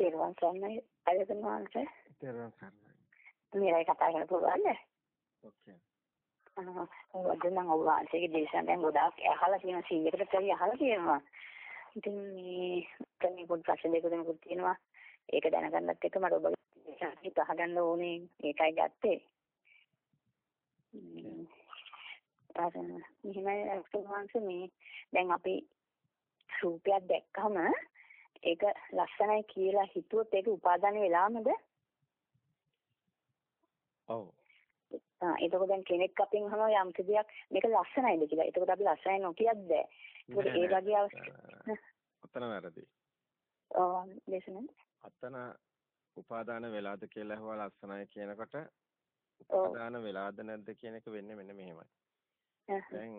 තේරුවන් සරණයි අයතන වහන්සේ. තේරුවන් සරණයි. මේයි කතා කරන්න පුළුවන්ද? ඔකේ. වද නම් ඔබ වහන්සේගේ දේශනා දැන් ගොඩාක් අහලා තියෙන 100කට පරිදි අහලා තියෙනවා. ඉතින් මේ කන්නේ පොඩි ප්‍රශ්න දෙක තුනකුත් තියෙනවා. ඒක දැනගන්නත් එක්ක මට ඔබ දේශනා අහගන්න ඕනේ. ඒකයි ගත්තේ. මෙහෙමයි වහන්සේ මේ දැන් අපි රූපයක් දැක්කම ඒක ලස්සනයි කියලා හිතුවොත් ඒක උපාදාන වෙලාමද? ඔව්. ආ එතකොට දැන් කෙනෙක් අපෙන් අහනවා යම් දෙයක් මේක ලස්සනයිද කියලා. එතකොට අපි ලස්සනයි නොකියත් බෑ. ඒකට ඒ වගේ අවස්ථා අතන වැරදි. ඔව් දේශනේ. අතන උපාදාන වෙලාද කියලා ඇහුවා ලස්සනයි කියනකොට උපාදාන වෙලාද නැද්ද කියන එක වෙන්නේ මෙන්න මෙහෙමයි. දැන්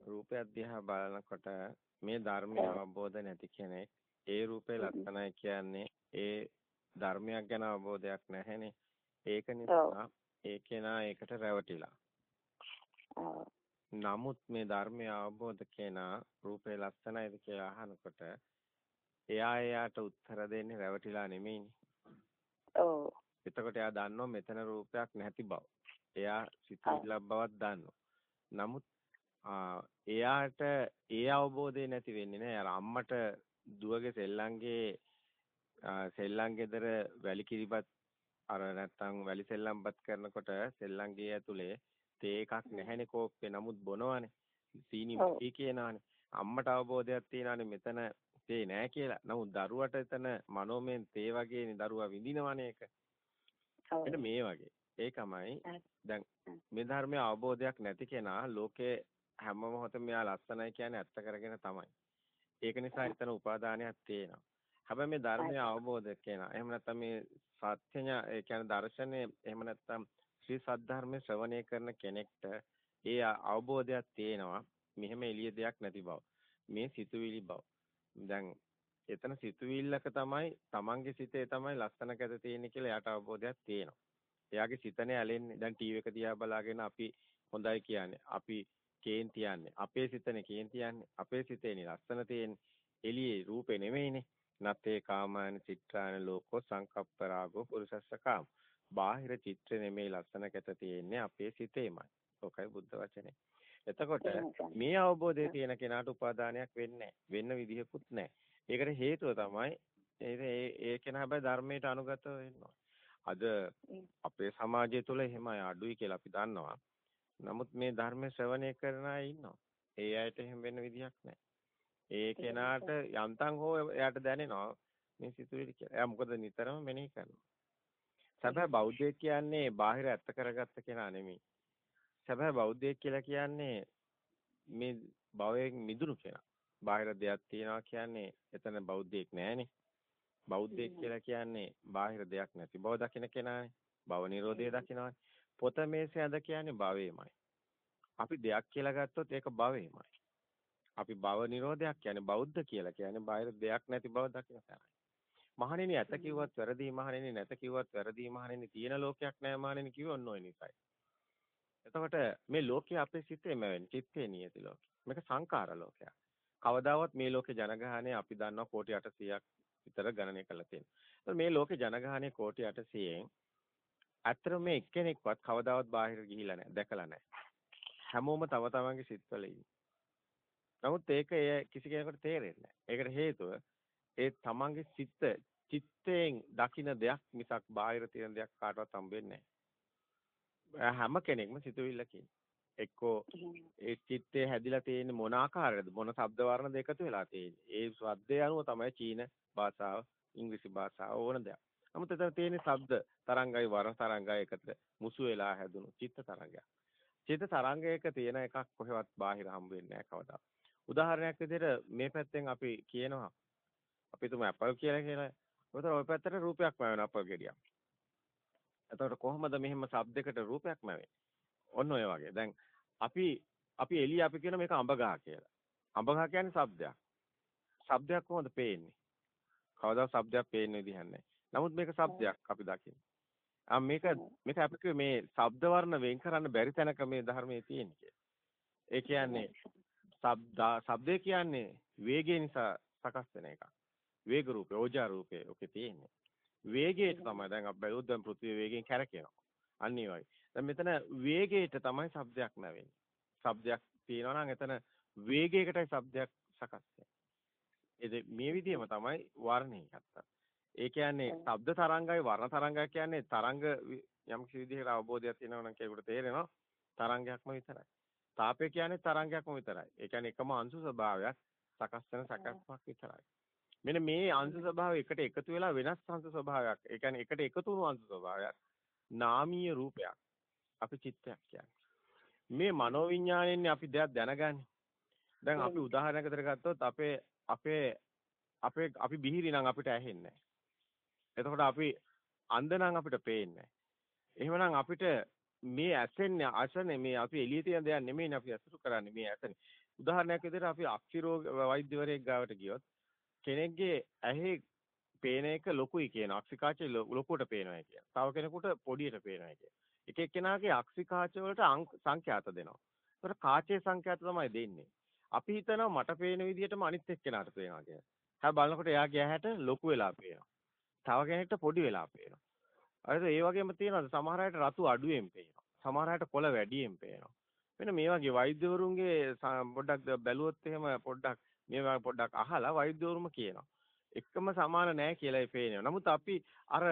රූපය දිහා බලනකොට මේ ධර්මය අවබෝධ නැති කෙනෙක් ඒ රූපේ ලක්ෂණයි කියන්නේ ඒ ධර්මයක් ගැන අවබෝධයක් නැහැනේ. ඒක නිසා ඒ කෙනා ඒකට රැවටිලා. නමුත් මේ ධර්මය අවබෝධ කෙනා රූපේ ලක්ෂණයිද කියලා අහනකොට එයා එයාට උත්තර දෙන්නේ රැවටිලා නෙමෙයිනේ. ඔව්. එතකොට එයා දන්නවා මෙතන රූපයක් නැති බව. එයා සිතිවිල්ලක් බවක් දන්නවා. නමුත් එයාට ඒ අවබෝධය නැති වෙන්නේ නෑ. අර අම්මට දුවගේ සෙල්ලංගේ සෙල්ලම් ගෙදර වැලි කිරිබත් අර නැත්තම් වැලි සෙල්ලම්පත් කරනකොට සෙල්ලම්ගේ ඇතුලේ තේ එකක් නැහැනේ කෝප්පේ. නමුත් බොනවනේ. සීනි මිටි කියනවානේ. අම්මට අවබෝධයක් තියනවානේ මෙතන තේ නෑ කියලා. නමුත් දරුවට එතන මනෝමයෙන් තේ වගේනේ දරුවා විඳිනවනේ ඒක. මේ වගේ. ඒකමයි දැන් මේ ධර්මයේ අවබෝධයක් නැති කෙනා ලෝකේ හැම මොහොතෙම මෙයා ලස්සනයි කියන්නේ ඇත්ත කරගෙන තමයි. ඒක නිසා එතන උපාදානයක් තියෙනවා. හැබැයි මේ ධර්මය අවබෝධ කෙනා. එහෙම නැත්නම් මේ සත්‍යඥ ඒ කියන්නේ දර්ශනය එහෙම නැත්නම් ශ්‍රී සද්ධර්මයේ ශ්‍රවණය කරන කෙනෙක්ට ඒ අවබෝධයක් තියෙනවා. මෙහෙම එළිය දෙයක් නැති බව. මේ සිතුවිලි බව. දැන් එතන සිතුවිල්ලක තමයි Tamange සිතේ තමයි ලස්සන කැත තියෙන්නේ කියලා එයාට අවබෝධයක් තියෙනවා. එයාගේ සිතනේ ඇලෙන්නේ. දැන් ටීවී එක දිහා බලාගෙන අපි හොඳයි කියන්නේ. අපි කේන්ති යන්නේ. අපේ සිතනේ කේන්ති යන්නේ. අපේ සිතේනේ ලස්සන තියෙන්නේ. එළියේ රූපේ නෙමෙයිනේ. නතේ කාමාන චිත්‍රාන ලෝකෝ සංකප්ප රාගෝ පුරුසස්ස කාම. බාහිර චිත්‍ර නෙමෙයි ලස්සන කැත තියෙන්නේ අපේ සිතේමයි. ඔකයි බුද්ධ වචනේ. එතකොට මේ අවබෝධය තියෙන කෙනාට උපාදානයක් වෙන්නේ වෙන්න විදිහකුත් නැහැ. ඒකට හේතුව තමයි ඒ ඒ කෙනා හැබැයි ධර්මයට අනුගත වෙනවා. අද අපේ සමාජය තුළ එහෙමයි අඩුයි කියලා අපි දන්නවා. නමුත් මේ ධර්ම ශ්‍රවණය කරන අය ඉන්නවා. ඒ අයට එහෙම වෙන්න විදියක් නැහැ. ඒ කෙනාට යන්තම් හෝ එයාට දැනෙනවා මේ සිතුවිලි කියලා. එයා මොකද නිතරම මෙනෙහි කරනවා. සැබෑ බෞද්ධයෙක් කියන්නේ බාහිර ඇත්ත කරගත්ත කෙනා නෙමෙයි. සැබෑ බෞද්ධයෙක් කියලා කියන්නේ මේ භවයෙන් මිදුණු කෙනා. බාහිර දෙයක් තියනවා කියන්නේ එතන බෞද්ධයෙක් නෑනේ. බෞද්ධයෙක් කියලා කියන්නේ බාහිර දෙයක් නැති බව දකින කෙනානේ. භව නිරෝධය දකිනවානේ. පොත මේසේ අද කියන්නේ භවයමයි. අපි දෙයක් කියලා ගත්තොත් ඒක භවයමයි. අපි භව නිරෝධයක් කියන්නේ බෞද්ධ කියලා කියන්නේ බාහිර දෙයක් නැති බව දකින තරයි. මහණෙනි ඇත කිව්වත් වැරදි මහණෙනි නැත කිව්වත් වැරදි මහණෙනි තියෙන ලෝකයක් නැහැ මහණෙනි කිව්වොත් ඔය නිසායි. එතකොට මේ ලෝකයේ අපේ සිතේම වෙන්නේ චිත්තේ නියති ලෝකය. මේක සංකාර ලෝකයක්. කවදාවත් මේ ලෝකේ ජනගහනය අපි දන්නවා කෝටි 800ක් විතර ගණනය කරලා තියෙනවා. මේ ලෝකේ ජනගහනය කෝටි 800න් ඇත්තටම මේ එක්කෙනෙක්වත් කවදාවත් බාහිර ගිහිලා නැහැ, දැකලා නැහැ. හැමෝම තම තමන්ගේ සිත්වල නමුත් ඒක කිසි කෙනෙකුට තේරෙන්නේ නැහැ. ඒකට හේතුව ඒ තමන්ගේ සිත් චිත්තයෙන් දකින දෙයක් මිසක් බාහිර තියෙන දෙයක් කාටවත් හම්බෙන්නේ නැහැ. හැම කෙනෙක්ම සිතුවිල්ලකින් එක්කෝ ඒ චිත්තේ හැදිලා තියෙන මොන ආකාරයකද මොන ශබ්ද වර්ණ දෙකතු වෙලා තියෙන්නේ. ඒ ශබ්දය අනුව තමයි චීන භාෂාව, ඉංග්‍රීසි භාෂාව ඕන දෙයක්. නමුත් එතන තියෙන ශබ්ද තරංගයි වර තරංගයි එකට මුසු වෙලා හැදුණු චිත්ත තරංගයක්. චිත්ත තරංගයක තියෙන එකක් කොහෙවත් බාහිර හම්බ වෙන්නේ නැහැ කවදා. උදාහරණයක් විදිහට මේ පැත්තෙන් අපි කියනවා අපි තුම ඇපල් කියලා කියලා. උතන ওই පැත්තට රූපයක් මැවෙන අපල් ගෙඩියක්. එතකොට කොහොමද මෙහෙම ශබ්දයකට රූපයක් මැවෙන්නේ? ඔන්න ඔය වගේ. දැන් අපි අපි එළිය අපි කියන මේක අඹ ගහ කියලා. අඹ ගහ කියන්නේ ශබ්දයක්. ශබ්දයක් කොහොමද පේන්නේ? කවදා ශබ්දයක් පේන්නේ විදිහක් නැහැ. නමුත් මේක શબ્දයක් අපි දකින්නේ. ආ මේක මේක අපිට මේ ශබ්ද වර්ණ වෙන් කරන්න බැරි තැනක මේ ධර්මයේ තියෙන්නේ ඒ කියන්නේ ශබ්ද ශබ්දේ කියන්නේ වේගය නිසා සකස් වෙන එකක්. වේග රූපේ, ඕජා රූපේ ඔකේ තියෙන්නේ. වේගයට තමයි දැන් අපි බැලුවොත් දැන් පෘථිවිය වේගෙන් කැරකෙනවා. අන්න ඒ වගේ. දැන් මෙතන වේගයට තමයි ශබ්දයක් නැවෙන්නේ. ශබ්දයක් තියෙනවා නම් එතන වේගයකටයි ශබ්දයක් සකස් වෙන්නේ. මේ විදිහම තමයි වර්ණය ගත්තා. ඒ කියන්නේ ශබ්ද තරංගයි වර්ණ තරංගයි කියන්නේ තරංග යම් කිසි විදිහකට අවබෝධයක් තියෙනවා නම් කෙනෙකුට තේරෙනවා තරංගයක්ම විතරයි. තාපය කියන්නේ තරංගයක්ම විතරයි. ඒ කියන්නේ එකම අංශු ස්වභාවයක් සකස් වෙන සකස්මක් විතරයි. මෙන්න මේ අංශ ස්වභාවය එකට එකතු වෙලා වෙනස් අංශ ස්වභාවයක්. ඒ කියන්නේ එකට එකතු වුණු අංශ ස්වභාවයක්. නාමීය රූපයක්. අපි චිත්තයක් කියන්නේ. මේ මනෝවිඤ්ඤාණයෙන් අපි දෙයක් දැනගන්නේ. දැන් අපි උදාහරණයකට ගත්තොත් අපේ අපේ අපේ අපි බිහිරි නම් අපිට ඇහෙන්නේ එතකොට අපි අන්ධ නම් අපිට පේන්නේ එහෙමනම් අපිට මේ ඇසෙන්නේ අසනේ මේ අපි එළියේ තියෙන දෙයක් නෙමෙයිනේ අපි අසුරු කරන්නේ මේ ඇසනේ. උදාහරණයක් විදිහට අපි අක්ෂිරෝග වෛද්‍යවරයෙක් ගාවට ගියොත් කෙනෙක්ගේ ඇහි පේන එක ලොකුයි කියන අක්ෂිකාචේ ලොකුවට පේනවා කියන. තව කෙනෙකුට පොඩියට පේනවා කියන. එක එක්කෙනාගේ අක්ෂිකාච වලට සංඛ්‍යාත දෙනවා. ඒතර කාචේ සංඛ්‍යාත තමයි දෙන්නේ. අපි හිතනවා මට පේන විදිහටම අනිත් එක්කෙනාට පේනවා කියලා. හැබැයි බලනකොට එයාගේ ඇහැට ලොකු වෙලා පේනවා. තව කෙනෙක්ට පොඩි වෙලා පේනවා. හරිද? ඒ වගේම තියෙනවා සමහර අයට රතු අඩුවෙන් පේනවා. සමහර අයට කොළ වැඩියෙන් පේනවා. මෙන්න මේ වගේ වෛද්‍යවරුන්ගේ පොඩ්ඩක් බැලුවොත් එහෙම පොඩ්ඩක් මේවා පොඩ්ඩක් අහලා වෛද්‍යවරුම කියනවා. එකම සමාන නැහැ කියලායි පේනවා. නමුත් අපි අර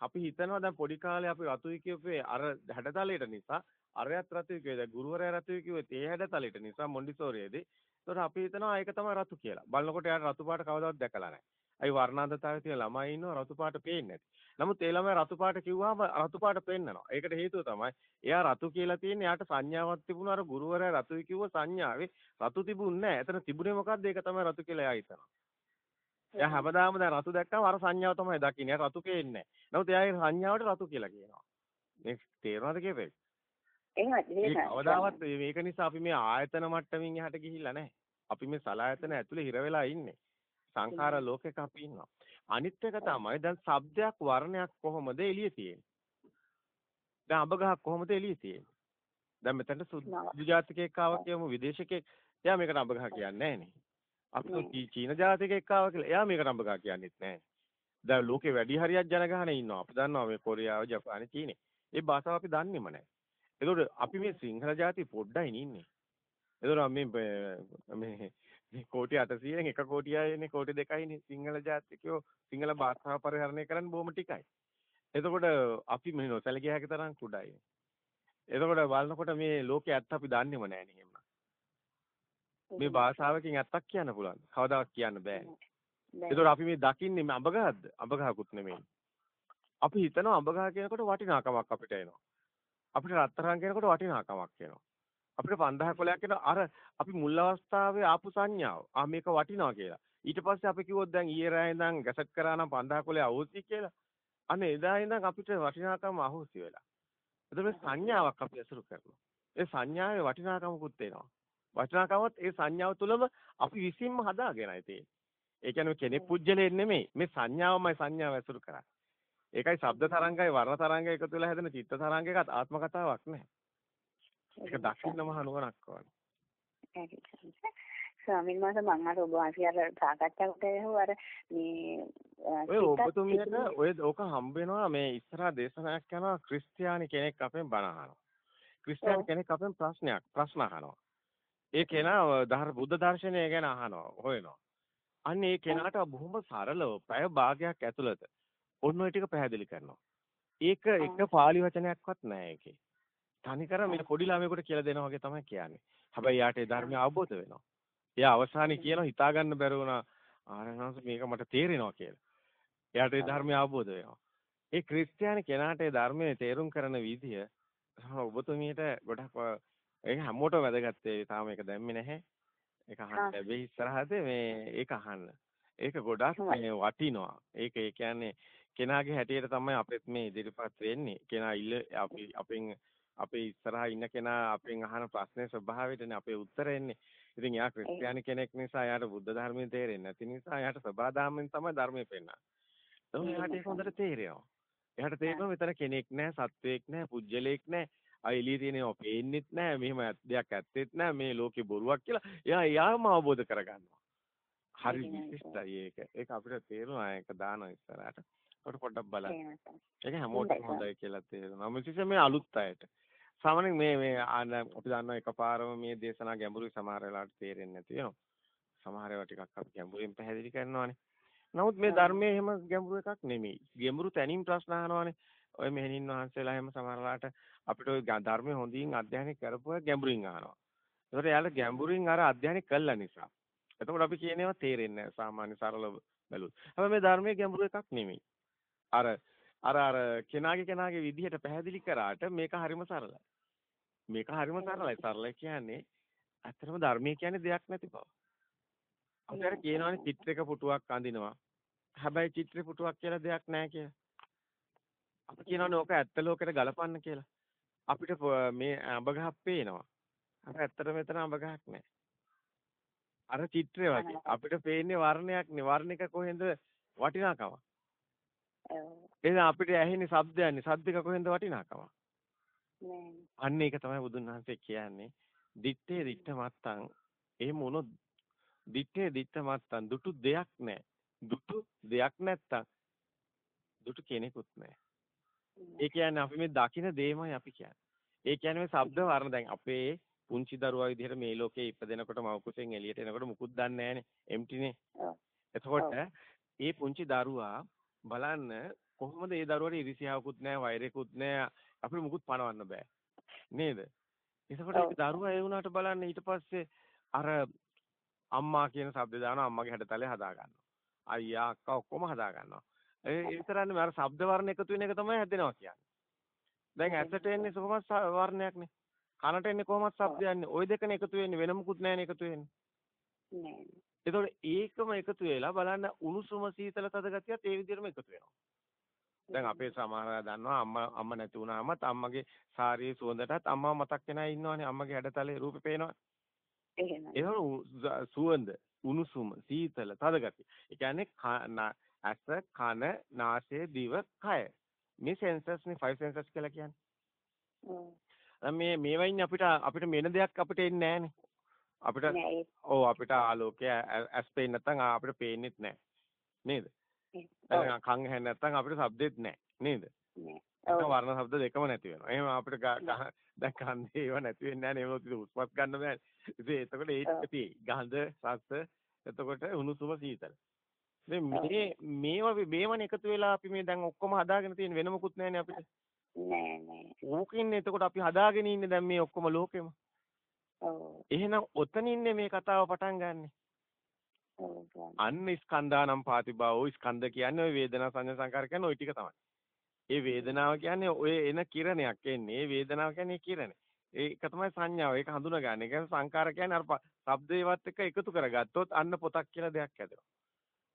අපි හිතනවා දැන් පොඩි කාලේ අපි රතුයි කියපේ අර හැඩතලයට නිසා අරයත් රතුයි කියද ගුරුවරයා රතුයි කිව්වෙත් ඒ හැඩතලයට නිසා මොන්ඩිසෝරියේදී ඒතකොට අපි හිතනවා ඒක තමයි රතු කියලා. බලනකොට එයාට රතු පාට කවදාවත් දැකලා නැහැ. අයි වර්ණාන්තතාවයේ තියෙන ළමයි ඉන්නවා රතු පාට පේන්නේ නැති. නමුත් ඒ ළමයා රතු පාට කිව්වම රතු පාට පෙන්නනවා. ඒකට හේතුව තමයි එයා රතු කියලා තියෙන්නේ එයාට සංඥාවක් තිබුණා අර ගුරුවරයා රතුයි කිව්ව සංඥාවේ රතු තිබුණේ නැහැ. එතන තිබුණේ මොකද්ද? ඒක තමයි රතු කියලා එයා හිතනවා. එයා හැමදාම දැන් රතු දැක්කම අර සංඥාව තමයි දකින්නේ. එයා රතු පේන්නේ නැහැ. නමුත් එයාගේ සංඥාවට රතු කියලා කියනවා. මේ තේරෙනවද කියපේ? එහෙමයි. කවදාවත් මේක නිසා අපි මේ ආයතන මට්ටමින් එහාට ගිහිල්ලා නැහැ. අපි මේ සලායතන ඇතුලේ හිර වෙලා ඉන්නේ. සංඛාර ලෝකෙක අපි ඉන්නවා. අනිත් එක තමයි දැන් ශබ්දයක් වර්ණයක් කොහොමද එළියේ තියෙන්නේ? දැන් අඹ ගහක් කොහොමද එළියේ තියෙන්නේ? දැන් මෙතනට සුදු ජාතිකයෙක් ආවා කියමු විදේශිකයෙක්. එයා මේකට අඹ ගහ කියන්නේ නැහැ නේ. අපි චීන ජාතිකයෙක් ආවා කියලා එයා මේකට අඹ ගහ කියන්නේත් නැහැ. දැන් ලෝකේ වැඩි හරියක් ජනගහනය ඉන්නවා. අපි දන්නවා මේ කොරියාව, ජපානය, චීනේ. ඒ භාෂාව අපි දන්නේම නැහැ. ඒකෝට අපි මේ සිංහල ජාතිය පොඩ්ඩයි ඉන්නේ. ඒතර මේ මේ කෝටි 800න් එක කෝටියයිනේ කෝටි දෙකයිනේ සිංහල ජාතිකයෝ සිංහල භාෂාව පරිහරණය කරන්න බොහොම ටිකයි. එතකොට අපි මේ නොසැලකිය හැකි තරම් කුඩායි. එතකොට බලනකොට මේ ලෝකේ ඇත්ත අපි දන්නේම නැහැ නේ එහෙම. මේ භාෂාවකින් ඇත්තක් කියන්න පුළුවන්. කවදාවත් කියන්න බෑ. එතකොට අපි මේ දකින්නේ මේ අඹගහක්ද? අඹගහකුත් නෙමෙයි. අපි හිතනවා අඹගහ කියනකොට වටිනාකමක් අපිට එනවා. අපිට රත්තරන් කියනකොට වටිනාකමක් එනවා. අපිට 5000 කොලයක් එනවා අර අපි මුල් අවස්ථාවේ ආපු සංඥාව. ආ මේක වටිනවා කියලා. ඊට පස්සේ අපි කිව්වොත් දැන් ඊයේ රෑ ඉඳන් ගැසට් කරා නම් 5000 කොලේ අවුස්සි කියලා. අනේ එදා ඉඳන් අපිට වටිනාකම අහුස්සි වෙලා. එතකොට මේ සංඥාවක් අපි අසුරු කරනවා. ඒ සංඥාවේ වටිනාකමකුත් එනවා. වටිනාකමත් ඒ සංඥාව තුළම අපි විසින්ම හදාගෙනයි තියෙන්නේ. ඒ කියන්නේ කෙනෙක් පුජ්‍යලෙ නෙමෙයි. මේ සංඥාවමයි සංඥාව ඇසුරු කරන්නේ. ඒකයි ශබ්ද තරංගයි වර්ණ තරංගයි එකතු වෙලා හැදෙන චිත්ත තරංගයකත් ආත්ම කතාවක් නැහැ. ඒක දකින්නම හනුවරක් වань. හරි සම්සර්. ස්වාමීන් වහන්සේ මම අර ඔබ වහන්සේලා සාකච්ඡා කරලා අර මේ ඔය ඔබතුමියට ඔය ඕක හම්බ වෙනවා මේ ඉස්සරහා දේශනාවක් යනවා ක්‍රිස්තියානි කෙනෙක් අපෙන් බණ අහනවා. ක්‍රිස්තියානි කෙනෙක් අපෙන් ප්‍රශ්නයක් ප්‍රශ්න අහනවා. ඒ කෙනා ධර්ම බුද්ධ දර්ශනය ගැන අහනවා හොයනවා. අන්න ඒ කෙනාට බොහොම සරලව පැය භාගයක් ඇතුළත ඔන්න ඔය ටික පැහැදිලි කරනවා. ඒක එක පාළි වචනයක්වත් නැහැ ඒකේ. තනිකර මේ පොඩි ළමයෙකුට කියලා දෙනවා වගේ තමයි කියන්නේ. හැබැයි යාට ඒ ධර්මය අවබෝධ වෙනවා. එයා අවසානයේ කියනවා හිතා ගන්න බැරි වුණා ආරණාස මේක මට තේරෙනවා කියලා. එයාට ඒ ධර්මය අවබෝධ වෙනවා. ඒ ක්‍රිස්තියානි කෙනාට ඒ ධර්මයේ තේරුම් කරන විදිය ඔබතුමියට ගොඩක් ඒක හැමෝටම වැදගත් ඒ තාම ඒක දැම්මේ නැහැ. ඒක අහන්න ලැබෙයි ඉස්සරහද මේ ඒක අහන්න. ඒක ගොඩක් මේ වටිනවා. ඒක ඒ කියන්නේ කෙනාගේ හැටියට තමයි අපිත් මේ ඉදිරිපත් වෙන්නේ. කෙනා ඉල්ල අපි අපෙන් අපේ ඉස්සරහා ඉන්න කෙනා අපෙන් අහන ප්‍රශ්නේ ස්වභාවයටනේ අපේ උත්තර එන්නේ. ඉතින් එයා ක්‍රිස්තියානි කෙනෙක් නිසා එයාට බුද්ධ ධර්මය තේරෙන්නේ නැති නිසා එයාට සබාදාමෙන් තමයි ධර්මය පෙන්නන්නේ. ඒක එයාට ඒක හොඳට තේරෙනවා. එයාට තේරෙනවා මෙතන කෙනෙක් නැහැ, සත්වයක් නැහැ, පුජ්‍යලයක් නැහැ. ආ එළිය තියෙනවා පේන්නෙත් නැහැ. මෙහෙම දෙයක් ඇත්තෙත් නැහැ. මේ ලෝකේ බොරුවක් කියලා. එයා එයාම අවබෝධ කරගන්නවා. හරි විශිෂ්ටයි ඒක. ඒක අපිට තේරුණා ඒක දාන ඉස්සරහට. ඒකට පොඩ්ඩක් බලන්න. ඒක හැමෝටම හොඳයි කියලා තේරෙනවා. විශේෂයෙන් මේ අලුත් අයට. සාමාන්‍යයෙන් මේ මේ අපි දන්නවා එකපාරම මේ දේශනා ගැඹුරුයි සමහර වෙලාවට තේරෙන්නේ නැති වෙනවා. සමහර ඒවා ටිකක් අපි ගැඹුරින් පැහැදිලි කරනවානේ. නමුත් මේ ධර්මයේ එහෙම ගැඹුරු එකක් නෙමෙයි. ගැඹුරු තැනින් ප්‍රශ්න අහනවානේ. ඔය මෙහෙණින් වහන්සේලා එහෙම සමහරලාට අපිට ඔය ධර්මයේ හොඳින් අධ්‍යයනය කරපුවා ගැඹුරින් අහනවා. ඒකට එයාලා ගැඹුරින් අර අධ්‍යයනය කළා නිසා. එතකොට අපි කියන ඒවා තේරෙන්නේ නැහැ සාමාන්‍ය සරල බැලුවොත්. හැබැයි මේ ධර්මයේ ගැඹුරු එකක් නෙමෙයි. අර අර අර කෙනාගේ කෙනාගේ විදිහට පැහැදිලි කරාට මේක හරිම සරලයි. මේක හරිම සරලයි. සරලයි කියන්නේ ඇත්තටම ධර්මයේ කියන්නේ දෙයක් නැති බව. අපිට කියනවානේ චිත්‍රයක පුටුවක් අඳිනවා. හැබැයි චිත්‍රේ පුටුවක් කියලා දෙයක් නැහැ කියලා. අපි කියනවානේ ඕක ඇත්ත ලෝකෙට ගලපන්න කියලා. අපිට මේ අඹ ගහක් පේනවා. අර ඇත්තට මෙතන අඹ ගහක් නැහැ. අර චිත්‍රය වගේ අපිට පේන්නේ වර්ණයක් නේ වර්ණික කොහෙන්ද වටිනාකම. එහෙනම් අපිට ඇහෙන්නේ ශබ්දයන්නේ ශබ්දික කොහෙන්ද වටිනාකම. අන්න ඒක තමයි බුදුන් වහන්සේ කියන්නේ. දිත්තේ දිත්ත මත්තං එහෙම වුණොත් දිත්තේ දිත්ත මත්තං දුටු දෙයක් නැහැ. දුටු දෙයක් නැත්තම් දුටු කෙනෙකුත් නැහැ. ඒ කියන්නේ අපි මේ දකින දේමයි අපි කියන්නේ. ඒ කියන්නේ මේ ශබ්ද වර්ණ දැන් අපේ පුංචි දරුවා විදිහට මේ ලෝකේ ඉපදෙනකොට මව කුසෙන් එළියට එනකොට මුකුත් දන්නේ නැහනේ. එම්ටිනේ. එතකොට ඒ පුංචි දරුවා බලන්න කොහොමද ඒ දරුවට ඉරිසියාවකුත් නැහැ වෛරයකුත් නැහැ අපිට මුකුත් පණවන්න බෑ. නේද? එතකොට ඒක දරුවා ඒ වුණාට බලන්න ඊට පස්සේ අර අම්මා කියන શબ્ද දානවා අම්මගේ හැඩතලේ හදා ගන්නවා අයියා අක්කා ඔක්කොම හදා ගන්නවා ඒ විතරන්නේ අර શબ્ද වර්ණ එකතු වෙන එක තමයි හැදෙනවා කියන්නේ. දැන් ඇසට එන්නේ කොහොමද වර්ණයක්නේ. කනට එන්නේ කොහොමද શબ્ද යන්නේ. ওই දෙකනේ එකතු වෙන්නේ. වෙන මුකුත් නැහැනේ එකතු වෙන්නේ. නෑ. ඒතකොට ඒකම එකතු වෙලා බලන්න උණුසුම සීතල තද ගතියත් ඒ විදිහටම එකතු වෙනවා. දැන් අපේ සමහර අය දන්නවා අම්මා අම්මා නැති වුණාමත් අම්මගේ සාරියේ සුවඳටත් අම්මා මතක් වෙනා ඉන්නවනේ අම්මගේ හැඩතලේ රූපේ පේනවා. එහෙමයි. ඒක සුවඳ උණුසුම සීතල තද ගතිය. ඒ කියන්නේ ඇස කන නාසය දිව කය. මේ සෙන්සර්ස් නේ ෆයිව් සෙන්සර්ස් කියලා කියන්නේ. මේ මේවයින් අපිට අපිට මෙන දෙයක් අපිට එන්නේ නැහනේ. අපිට ඔව් අපිට ආලෝකය ඇස් පේන්නේ නැත්නම් අපිට පේන්නේත් නැහැ. නේද? කන් ඇහෙන්නේ නැත්නම් අපිට ශබ්දෙත් නැහැ. නේද? නෑ. වර්ණ ශබ්ද දෙකම නැති වෙනවා. එහෙම අපිට දැන් කන්දේ ඒව නැති වෙන්නේ නැහැ නේ. ඒක උස්පත් ගන්න බෑ. ඉතින් එතකොට ඒ ටික තියෙයි. ගඳ, රස, එතකොට උණුසුම සීතල. මේ මේවා මේවනේ එකතු වෙලා අපි මේ දැන් ඔක්කොම හදාගෙන තියෙන වෙන මොකුත් නැහැනේ අපිට. නෑ නෑ. ඕකින් එතකොට අපි හදාගෙන ඉන්නේ දැන් මේ ඔක්කොම ලෝකෙම. එහෙනම් ඔතනින්නේ මේ කතාව පටන් ගන්නෙ. අන්න ස්කන්ධානම් පාතිභාවෝ ස්කන්ධ කියන්නේ ওই වේදනා සංඥා සංකාර කියන්නේ ওই ටික තමයි. ඒ වේදනාව කියන්නේ ඔය එන කිරණයක් එන්නේ. ඒ වේදනාව කියන්නේ කිරණ. ඒක තමයි සංඥාව. ඒක හඳුනා ගන්න. ඒ කියන්නේ සංකාර කියන්නේ අර ශබ්දේවත් එක්ක එකතු කරගත්තොත් අන්න පොතක් කියලා දෙයක් හැදෙනවා.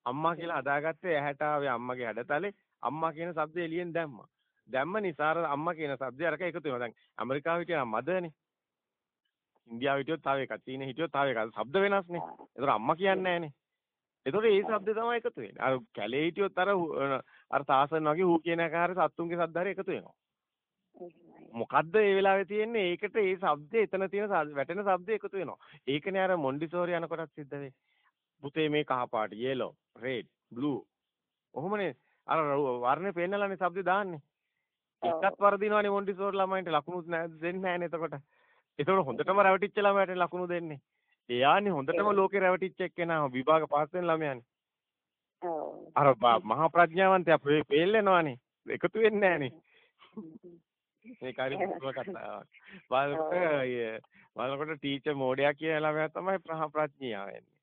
අම්මා කියලා හදාගත්තේ ඇහැට ආවේ අම්මගේ හැඩතලේ අම්මා කියන શબ્දය එළියෙන් දැම්මා. දැම්ම නිසා අම්මා කියන શબ્දය අරක එකතු වෙනවා. දැන් ඇමරිකාවේ කියන මදනේ. ඉන්දියාව හිටියොත් තව එකක්, චීන හිටියොත් තව එකක්. ශබ්ද වෙනස්නේ. ඒතර අම්මා කියන්නේ නැහනේ. ඒතකොට ඒ ශබ්ද තමයි එකතු වෙන්නේ. අර කැලේ හිටියොත් අර අර තාසන් වගේ හූ කියන ආකාරයට සත්තුන්ගේ ශබ්ද හරි එකතු වෙනවා. මොකද්ද මේ වෙලාවේ තියෙන්නේ? ඒකට ඒ ශබ්දේ එතන තියෙන වැටෙන ශබ්ද එකතු වෙනවා. ඒකනේ අර මොන්ඩිසෝරි යනකොටත් සිද්ධ වෙන්නේ. පුතේ මේ කහ පාට, yellow, red, blue. ඔහොමනේ අර වර්ණේ පෙන්නලානේ ශබ්ද දාන්නේ. එකක් වර්ධිනවනේ මොන්ඩිසෝරි ළමයින්ට ලකුණුත් දෙන්නේ නැහැ නේද එතකොට. එතකොට හොඳටම රැවටිච්ච ළමයට ලකුණු දෙන්නේ. එයානේ හොඳටම ලෝකේ රැවටිච්ච එක්කෙනා විභාග පාස් වෙන ළමයානේ. අර මහා ප්‍රඥාවන්තයා පෙල්ලෙනවානේ. එකතු වෙන්නේ නැහනේ. ඒක හරි කතාවක්. බලනකොට බලනකොට ටීචර් මෝඩයා කියන ළමයා තමයි මහා ප්‍රඥාව වෙන්නේ.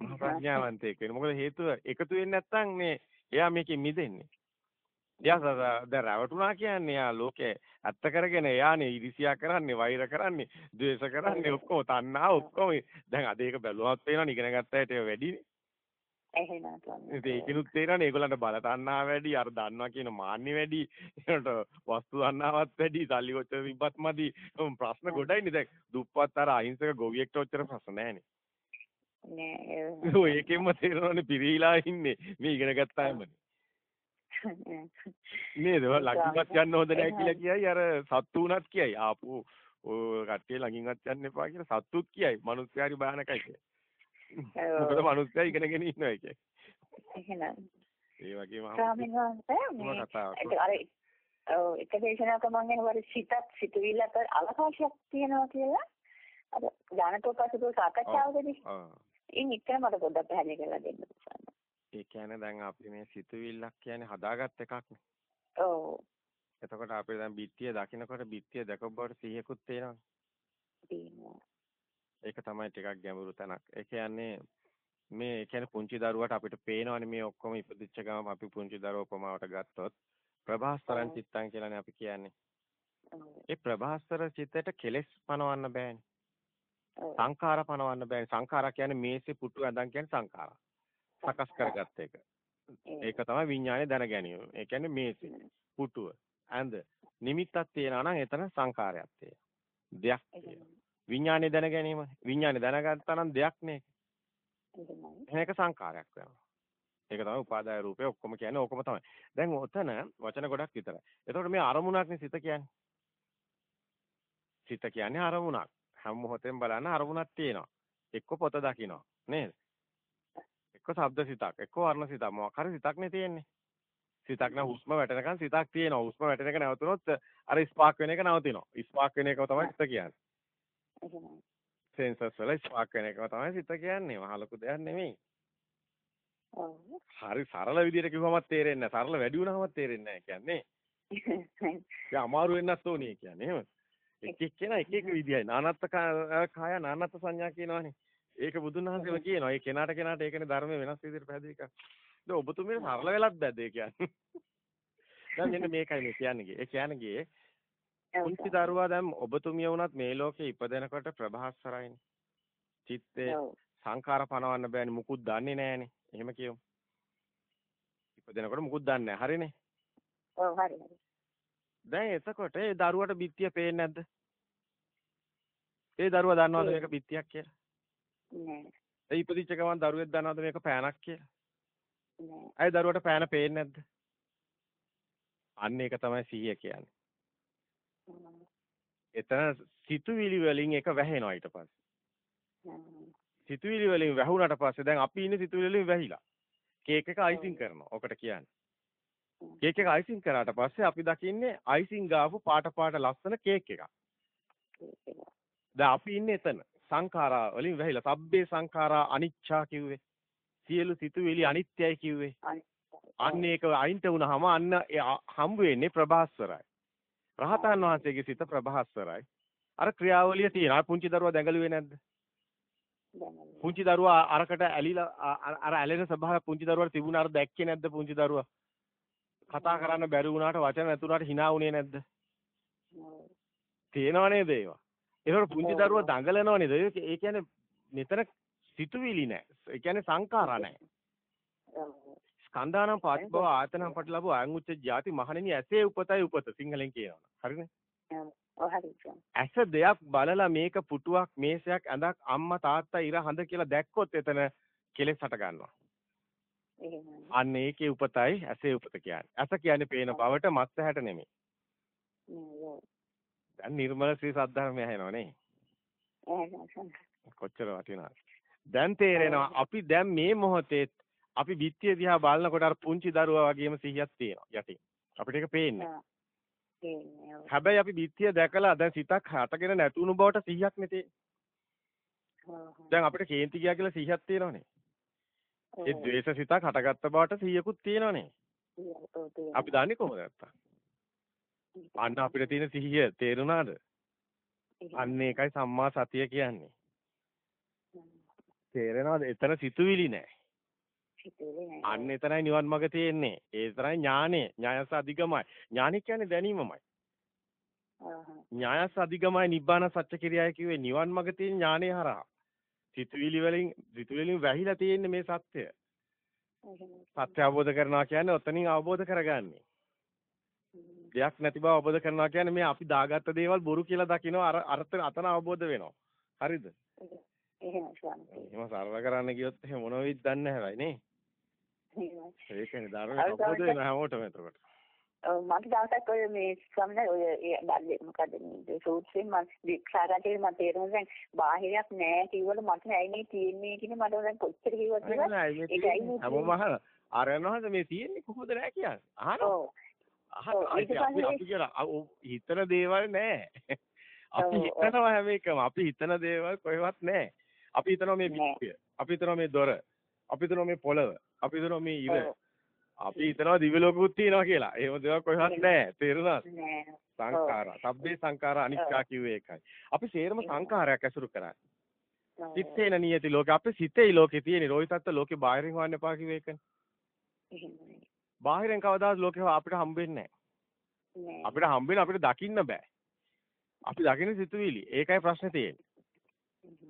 මහා ප්‍රඥාවන්තයෙක් වෙන්නේ. මොකද හේතුව එකතු වෙන්නේ නැත්නම් මේ එයා මේකෙන් මිදෙන්නේ. එයා දැන් රැවටුණා කියන්නේ එයා ලෝකේ ඇත්ත කරගෙන එයානේ ඉරිසියා කරන්නේ වෛර කරන්නේ ද්වේෂ කරන්නේ ඔක්කොම තණ්හා ඔක්කොම. දැන් අද ඒක බැලුවත් පේනවා ඉගෙන ගත්ත ඇයට වැඩිනේ. එහෙනම් ඒකිනුත් තේරෙන්නේ ඒගොල්ලන්ට බල තණ්හා වැඩි අර දන්නවා කියන මාන්නේ වැඩි ඒකට වස්තු තණ්හාවත් වැඩි සල්ලි කොච්චර තිබ්බත් මදි. ප්‍රශ්න ගොඩයිනේ. දැන් දුප්පත් අර අහිංසක ගොවියෙක්ට ඔච්චර ප්‍රශ්න නැහැනේ නෑ. ඔය ඒකෙන්ම තේරෙනවනේ පිරීලා ඉන්නේ මේ ඉගෙන ගත්තාමනේ නේද? ළඟින්වත් යන්න හොඳ නැහැ කියලා කියයි අර සත්තු උනත් කියයි. ආපු කට්ටිය ළඟින්වත් යන්න එපා කියලා සත්තුත් කියයි. මිනිස්සු හරි භයානකයි කියලා මොකද මනුස්සයා ඉගෙනගෙන ඉන්නවා ඒකේ. එහෙනම්. ඒ වගේම ස්වාමීන් වහන්සේ එක දේශනාවක මම අහුවා සිතත් සිතුවිල්ල අතර අවකාශයක් තියෙනවා කියලා. අර ඥානතෝපසතු සාකච්ඡාවකදී. ඉන් ඉතන මට පොඩ්ඩක් පැහැදිලි කරලා දෙන්න පුළුවන්. ඒ කියන්නේ දැන් අපි මේ සිතුවිල්ලක් කියන්නේ හදාගත් එකක් නේ. ඔව් එතකොට අපි දැන් බිත්තිය දකින්නකොට බිත්තිය දැකපුවට සිහියකුත්. තියෙනවා. ඒක තමයි ටිකක් ගැඹුරු තැනක්. ඒ කියන්නේ මේ කියන්නේ පුංචි දරුවට අපිට පේනවනේ මේ ඔක්කොම ඉපදිච්ච ගමන් අපි පුංචි දරුවෝ උපමාවට ගත්තොත් ප්‍රභාස්තරං චිත්තං කියලානේ අපි කියන්නේ. ඒ ප්‍රභාස්තර චිත්තයට කෙලෙස් පනවන්න බෑනේ. සංඛාර පනවන්න බෑනේ. සංඛාර කියන්නේ මේසේ පුටු ඇඳන් කියන්නේ සංඛාර. සකස් කරගත්ත එක. ඒක තමයි විඥානේ දැන ගැනීම. ඒ කියන්නේ මේසේ පුටුව ඇඳ නිමිත්තක් තියනවා නම් එතන සංඛාරයක් තියෙනවා. දෙයක් තියෙනවා. විඥානේ දැන ගැනීම. විඥානේ දැනගත්තා නම් දෙයක් නේ. මේක සංඛාරයක් වෙනවා. ඒක තමයි උපාදාය රූපේ ඔක්කොම කියන්නේ ඕකම තමයි. දැන් ඔතන වචන ගොඩක් විතරයි. එතකොට මේ අරමුණක්නේ සිත කියන්නේ. සිත කියන්නේ අරමුණක්. හැම මොහොතෙම බලන්න අරමුණක් තියෙනවා. එක්ක පොත දකිනවා නේද? එක්ක ශබ්ද සිතක්, එක්ක වර්ණ සිතක් මොකක් හරි සිතක් නේ තියෙන්නේ. සිතක් නම් හුස්ම වැටෙනකන් සිතක් තියෙනවා. හුස්ම වැටෙන එක නැවතුනොත් අර ස්පාක් වෙන එක නවතිනවා. ස්පාක් වෙන එක තමයි සිත කියන්නේ. සෙන්සර්ස් වල ස්පාක් වෙන එක තමයි සිත කියන්නේ. මහ ලොකු දෙයක් නෙමෙයි. හරි සරල විදිහට කිව්වම තේරෙන්නේ නැහැ. සරල වැඩි වුණාම තේරෙන්නේ නැහැ කියන්නේ. ඒ අමාරු වෙන්නත් ඕනේ කියන්නේ. එහෙම. එක එක්කෙනා එක එක විදියයි. නානත්ත කාය නානත්ත සංඥා කියනවනේ. ඒක බුදුන් වහන්සේම කියනවා. ඒ කෙනාට කෙනාට ඒකනේ ධර්මයේ වෙනස් විදිහට පැහැදිලි කරා. දැන් ඔබතුමීට සරල වෙලත් බැද්ද ඒ කියන්නේ. දැන් මෙන්න මේකයි මේ කියන්නේ. ඒ කියන්නේ කුංචි දරුවා දැන් ඔබතුමිය වුණත් මේ ලෝකේ ඉපදෙනකොට ප්‍රභාස්වරයිනේ. චිත්තේ සංඛාර පනවන්න බෑනේ මුකුත් දන්නේ නෑනේ. එහෙම කියමු. ඉපදෙනකොට මුකුත් දන්නේ නෑ. හරිනේ. ඔව් හරි හරි. දැන් එතකොට ඒ දරුවට බිත්තිය පේන්නේ නැද්ද? ඒ දරුවා දන්නවද මේක බිත්තියක් කියලා? නෑ. ඒ ඉපදිච්ච ගමන් දරුවෙක් දන්නවද මේක පෑනක් කියලා? නෑ. අය දරුවට පෑන පේන්නේ නැද්ද? අන්න ඒක තමයි සිහිය කියන්නේ. එතන සිතුවිලි වලින් එක වැහෙනවා ඊට පස්සේ. සිතුවිලි වලින් වැහුණාට පස්සේ දැන් අපි ඉන්නේ සිතුවිලි වලින් වැහිලා. කේක් එක අයිසිං කරනවා. ඔකට කියන්නේ. කේක් එක අයිසිං කරාට පස්සේ අපි දකින්නේ අයිසිං ගාපු පාට පාට ලස්සන කේක් එකක්. දැන් අපි ඉන්නේ එතන. සංඛාරා වලින් වැහිලා. සබ්බේ සංඛාරා අනිච්චා කිව්වේ. සියලු සිතුවිලි අනිත්‍යයි කිව්වේ. අන්න ඒක අයින්ට වුණාම අන්න හම්බ වෙන්නේ ප්‍රභාස්වරයි. රහතන් වහන්සේගේ සිත ප්‍රභාස්වරයි. අර ක්‍රියාවලිය තියෙනවා. පුංචි දරුවා දැඟලුවේ නැද්ද? පුංචි දරුවා අරකට ඇලිලා අර ඇලෙන ස්වභාවය පුංචි දරුවාට තිබුණා අර දැක්කේ නැද්ද පුංචි දරුවා? කතා කරන්න බැරි වුණාට වචන නැතුණාට hina වුණේ නැද්ද? තේනව නේද ඒවා? ඒකට පුංචි දරුවා දඟලනව නේද? ඒ කියන්නේ මෙතන සිතුවිලි නැහැ. ඒ කියන්නේ සංඛාරා නැහැ. ස්කන්ධානම් පාටිභව ආයතනම් පටිලබෝ අංගුච්ච ಜಾති මහණෙනි ඇසේ උපතයි උපත සිංහලෙන් කියනවා. හරිනේ? ඇස දෙයක් බලලා මේක පුටුවක් මේසයක් ඇඳක් අම්මා තාත්තා ඉර හඳ කියලා දැක්කොත් එතන කෙලෙස් හට ගන්නවා. අන්න ඒකේ උපතයි ඇසේ උපත කියන්නේ. ඇස කියන්නේ පේන බවට මත් ඇහැට නෙමෙයි. දැන් නිර්මල ශ්‍රී සද්ධර්මය ඇහෙනව නේ. කොච්චර වටිනවද? දැන් තේරෙනවා අපි දැන් මේ මොහොතේ අපි බිත්තිය දිහා බලනකොට අර පුංචි දරුවා වගේම සිහියක් තියෙනවා යටින්. අපිට ඒක පේන්නේ. හැබැයි අපි බිත්තිය දැකලා දැන් සිතක් හටගෙන නැතුණු බවට සිහියක් නෙතේ. දැන් අපිට කේන්ති ගියා කියලා සිහියක් තියෙනවනේ. ඒ ද්වේෂ සිතක් හටගත්ත බවට සිහියකුත් තියෙනවනේ. අපි දන්නේ කොහොමද නැත්තම්? අන්න අපිට තියෙන සිහිය තේරුණාද? අන්න ඒකයි සම්මා සතිය කියන්නේ. තේරෙනවද? එතන සිතුවිලි නැහැ. අන්න එතරයි නිවන් මඟ තියෙන්නේ. ඒ තරයි ඥානෙ. ඥායස අධිගමයි. ඥානෙ කියන්නේ දැනීමමයි. ඥායස අධිගමයි නිබ්බාන සත්‍ය කිරියයි කිව්වේ නිවන් මඟ තියෙන ඥානෙ හරහා. සිතුවිලි වලින් සිතුවිලි වැහිලා තියෙන්නේ මේ සත්‍ය. සත්‍ය අවබෝධ කරනවා කියන්නේ ඔතනින් අවබෝධ කරගන්නේ. දෙයක් නැති බව අවබෝධ කරනවා කියන්නේ මේ අපි දාගත්ත දේවල් බොරු කියලා දකිනවා. අර අර්ථ අතන අවබෝධ වෙනවා. හරිද? එහෙම ස්වාමී. එහෙම සරල කරන්න ගියොත් එහෙම මොනවෙයිද දන්නේ නැහැ නේ. ඒකනේ ධර්මය අවබෝධ වෙන හැමෝටම එතකොට. මට දවසක් ඔය මේ ස්වාමීන් ඔය ඒ මොකද මේ සූත්‍රයෙන් මම වික්ෂාරාජේ මම තේරුම් දැන් බාහිරයක් නෑ කිව්වල මට ඇයි මේ තියෙන්නේ කියන මට දැන් කොච්චර කිව්වද ඒකයි හැමෝම අහන ආරයන්වහන්සේ මේ තියෙන්නේ කොහොමද නෑ කියන්නේ. අහනවා ඔව් අහන ඔව්, ඊට අපි හිතන දේවල් නෑ. අපි හිතනවා හැම එකම. අපි හිතන දේවල් කොහෙවත් නෑ. අපි හිතනවා මේ. බිත්තිය. අපි හිතනවා මේ දොර. අපි හිතනවා මේ පොළව. අපි හිතනවා මේ ඉර. අපි හිතනවා දිව්‍ය ලෝකෙකුත් තියෙනවා කියලා. එහෙම දේවල් කොහෙවත් නෑ. තේරුණාද? සංඛාරා. සබ්බේ සංඛාරා අනිච්චා කිව්වේ ඒකයි. අපි සේරම සංඛාරයක් ඇසුරු කරන්නේ. සිත්තේන නියති ලෝකේ. අපේ සිතේ ලෝකේ තියෙන රෝහිතත්ත ලෝකේ බාහිරින් හොයන්න එපා කිව්වේ ඒකනේ. බාහිරෙන් කවදාවත් ලෝකේ අපිට හම්බෙන්නේ නැහැ නෑ අපිට හම්බෙන අපිට දකින්න බෑ. අපි දකින්න සිතුවිලි. ඒකයි ප්‍රශ්නේ තියෙන්නේ.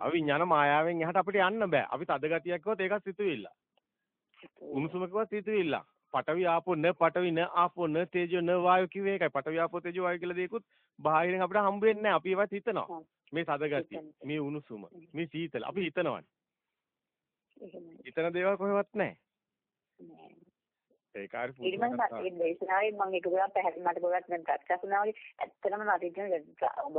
අවිඥාන මායාවෙන් එහාට අපිට යන්න බෑ. අපි තද ගතියක් කිව්වොත් ඒකත් සිතුවිල්ල. උණුසුම කිව්වොත් සිතුවිල්ල. පඨවි ආපෝ න පඨවි න ආපෝ න තේජෝ න වායෝ කිව්වේ ඒකයි. පඨවි ආපෝ තේජෝ වායෝ කියලා දෙයක්වත් බාහිරින් අපිට හම්බ වෙන්නේ නැහැ. අපි ඒවත් හිතනවා. මේ තද ගතිය, මේ උණුසුම, මේ සීතල අපි හිතනවානේ. හිතන දේවල් කොහෙවත් නැහැ. නෑ. ඒකාරි ඊට පස්සේ මට දේශනාවේ මම ඒක ගොඩක් පැහැදිලි මට ගොඩක් දැන් ප්‍රත්‍යක්ෂ වුණා වගේ ඇත්තටම මට ඉතින් ඔබ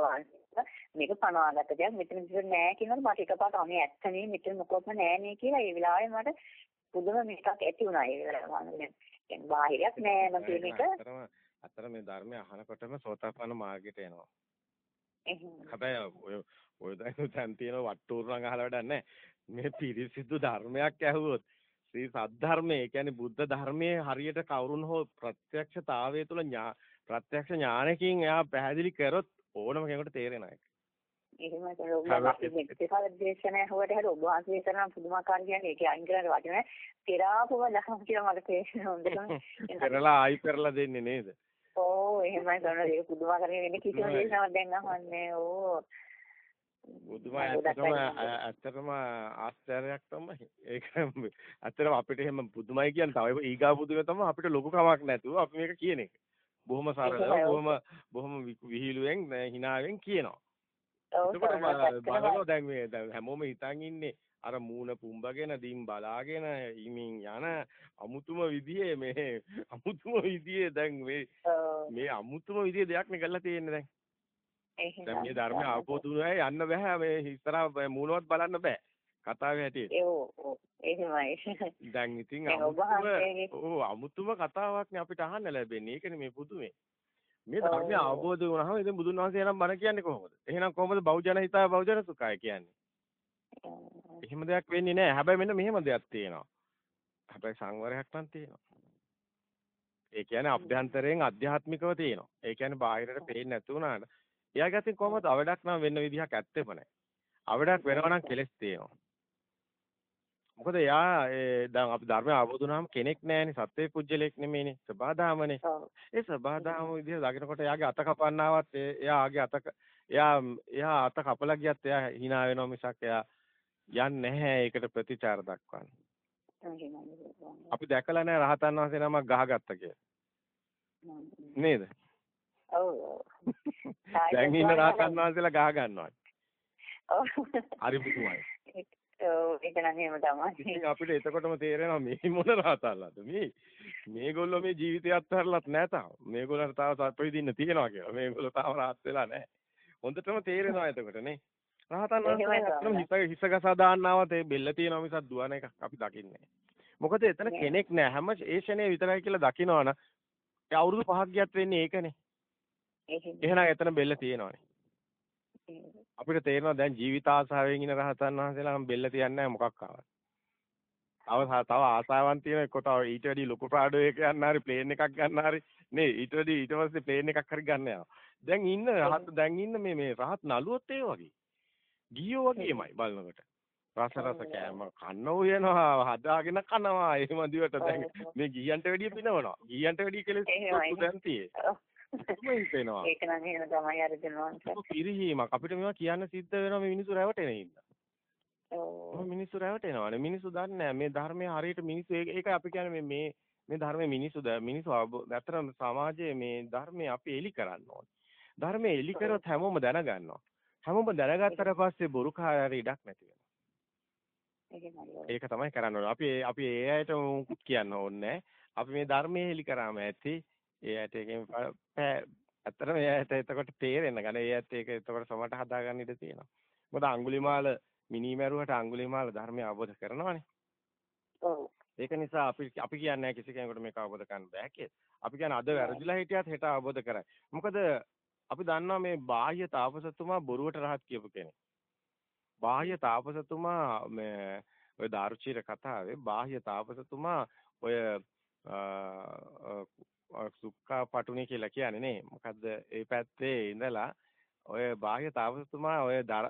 මේක පනවාගත්ත දෙයක් මෙතන විතර නෑ කියනකොට මට එකපාරට අනේ ඇත්ත නේ මෙතන මොකක්ම නෑ නේ කියලා ඒ වෙලාවේ මට පුදුම මේකක් ඇති වුණා ඒ වෙලාවේ මම දැන් බාහිරයක් නෑ නම් කියන එක අතර මේ ධර්මය අහනකොටම සෝතාපන්න මාර්ගයට එනවා. හැබැයි ඔය ඔය දැන් තියෙන වට්ටෝරුණන් අහලා වැඩක් නැහැ. මේ පිරිසිදු ධර්මයක් ඇහුවොත් ශ්‍රී සද්ධර්මයේ ඒ කියන්නේ බුද්ධ ධර්මයේ හරියට කවුරුන් හෝ ප්‍රත්‍යක්ෂතාවය තුළ ඥා ප්‍රත්‍යක්ෂ ඥානකින් එයා පැහැදිලි කරොත් ඕනම කෙනෙකුට තේරෙනවා ඒක. එහෙමයි දේශනා හොවට හැර ඔබ වහන්සේ කරන පුදුමාකාර කියන්නේ ඒකේ අයින් කරන්න වටින තෙරාපුව දහම් කියලා මට තේරෙනවා හොඳටම. පෙරලා ආයි පෙරලා දෙන්නේ නේද? ඕ එහෙමයි තමයි ඒක පුදුමාකාර වෙන්නේ කිසිම දේශනාවක් දැන් අහන්නේ ඕ බුදුමා ඇත්තටම ඇත්තටම ආශ්චර්යයක් තමයි. ඒක ඇත්තටම අපිට එහෙම බුදුමයි කියන්නේ තව ඊගා බුදුම තමයි අපිට ලොකු කමක් නැතුව අපි මේක කියන එක. බොහොම සරලව බොහොම බොහොම විහිළුවෙන් හිනාවෙන් කියනවා. එතකොට බලනවා දැන් මේ හැමෝම හිතන් ඉන්නේ අර මූණ පුම්බගෙන දින් බලාගෙන ඉමින් යන අමුතුම විදිහේ මේ අමුතුම විදිහේ දැන් මේ මේ අමුතුම විදිහේ දෙයක් නේ කරලා තියෙන්නේ දැන්. දැන් මේ ධර්මය අවබෝධ වුණාය යන්න බෑ මේ ඉස්සරහ මූණවත් බලන්න බෑ. කතාවේ හැටියට. ඔව් එහෙමයි. දැන් ඉතින් වහන්සේගේ- ඔව් අමුතුම කතාවක් නේ අපිට අහන්න ලැබෙන්නේ. ඒකනේ මේ පුදුමේ. මේ ධර්මය අවබෝධ වුණාම ඉතින් බුදුන් වහන්සේ නම් බණ කියන්නේ කොහොමද? එහෙනම් කොහොමද බෞද්ධ හිතාය බෞද්ධ සුඛය කියන්නේ? එහෙම දෙයක් වෙන්නේ නැහැ. හැබැයි මෙන්න මෙහෙම දෙයක් තියෙනවා. හැබැයි සංවරයක් නම් තියෙනවා. ඒ කියන්නේ අභ්‍යන්තරයෙන් අධ්‍යාත්මිකව තියෙනවා. ඒ කියන්නේ බාහිරට පේන්නේ නැති වුණාට එයාගේ අතින් කොහොමද අවඩක් නම් වෙන්න විදිහක් ඇත්තෙම නැහැ. අවඩක් වෙනවා නම් කෙලස් තියෙනවා. මොකද එයා ඒ දැන් අපි ධර්මය අවබෝධ වුණාම කෙනෙක් නැහැනේ සත්වේ පුජ්‍යලෙක් නෙමෙයිනේ සබාදාමනේ. ඒ සබාදාම විදිහ දකිනකොට එයාගේ අත කපන්නවත් එයාගේ අත එයා එයා අත කපලා ගියත් එයා hina වෙනවා මිසක් එයා යන්නේ නැහැ ඒකට ප්‍රතිචාර දක්වන්න. අපි දැකලා නැහැ රහතන් වහන්සේ නමක් ගහගත්ත කියලා. නේද? ඔව්. දැන් ඉන්න රහතන් වහන්සේලා ගහ ගන්නවා. ඔව්. හරි පුදුමයි. ඔව් ඒක නම් එහෙම තමයි. අපිට එතකොටම තේරෙනවා මේ මොන රහතන්ලාද මේ මේගොල්ලෝ මේ ජීවිතය අත්හැරලත් නැහැ තාම. මේගොල්ලන්ට තාම සත්පෙදින්න තියෙනවා කියලා. මේගොල්ලෝ තාම රහත් වෙලා නැහැ. හොඳටම තේරෙනවා එතකොට නේ. රහතන් වහන්සේලා හිස ගසා දාන්නවත් ඒ බෙල්ල තියෙනවා මිසක් දුවන එකක් අපි දකින්නේ මොකද එතන කෙනෙක් නෑ හැම ඒ ෂනේ විතරයි කියලා දකිනවනම් ඒ අවුරුදු පහක් ගියත් වෙන්නේ ඒකනේ. එහෙනම් එතන බෙල්ල තියෙනවනේ. අපිට තේරෙනවා දැන් ජීවිත ආසාවෙන් ඉන රහතන් වහන්සේලා නම් බෙල්ල තියන්නේ නැහැ මොකක් ආවත්. තව තව ආසාවන් තියෙන එක්ක තව ඊට වැඩි ලොකු ප්‍රාඩෝ එකක් ගන්න හරි ප්ලේන් එකක් ගන්න හරි නේ ඊට වැඩි ඊට පස්සේ ප්ලේන් එකක් හරි ගන්න යනවා. දැන් ඉන්න රහත් දැන් ඉන්න මේ මේ රහත් නළුවොත් ඒ වගේ. ගියෝ වගේමයි බලනකොට. රස රස කෑම කන්න උයනවා හදාගෙන කනවා එහෙම දිවට දැන් මේ ගියන්ට වැඩිය පිනවනවා. ගියන්ට වැඩිය කෙලෙස් දැන් තියෙන්නේ. වෙනවා. ඒක නම් එහෙම තමයි අර දෙනවා. පිරිහීමක් අපිට මේවා කියන්න සිද්ධ වෙනවා මේ මිනිස්සු රැවටෙන ඉන්න. ඔව්. මිනිස්සු රැවටෙනවානේ. මිනිස්සු දන්නේ මේ ධර්මයේ හරියට මිනිස්සු ඒකයි අපි කියන්නේ මේ මේ ධර්මයේ මිනිස්සු මිනිස්සු ඇත්තටම සමාජයේ මේ ධර්මයේ අපි එලි කරන්න ඕනේ. ධර්මයේ එලි කරොත් හැමෝම දැනගන්නවා. හැමෝම දැනගත්තට පස්සේ බොරු කාර්යය ඉඩක් නැති ඒක තමයි කරන්න ඕනේ. අපි අපි ඒ අයට මුකුත් කියන්න ඕනේ අපි මේ ධර්මයේ එලි කරාම ඇති ඒ ඇට එකෙන් ඇත්තටම ඒ ඇට එතකොට තේරෙන්න ගන්න. ඒ ඇට ඒක එතකොට සමට හදාගන්න ඉඩ තියෙනවා. මොකද අඟුලිමාල මිනිමැරුවට අඟුලිමාල ධර්මය අවබෝධ කරනවානේ. ඔව්. ඒක නිසා අපි අපි කියන්නේ කිසි කෙනෙකුට මේක අවබෝධ කරන්න බෑ කියලා. අපි කියන්නේ අද වැරදිලා හිටියත් හෙට අවබෝධ කරයි. මොකද අපි දන්නවා මේ බාහ්‍ය තාපසතුමා බොරුවට රහත් කියපු කෙනෙක්. බාහ්‍ය තාපසතුමා මේ ඔය දාරුචීර කතාවේ බාහ්‍ය තාපසතුමා ඔය සුක්ඛා පටුනේ කියලා කියන්නේ නේ. මොකද්ද ඒ පැත්තේ ඉඳලා ඔය බාහ්‍ය තාපසතුමා ඔය දර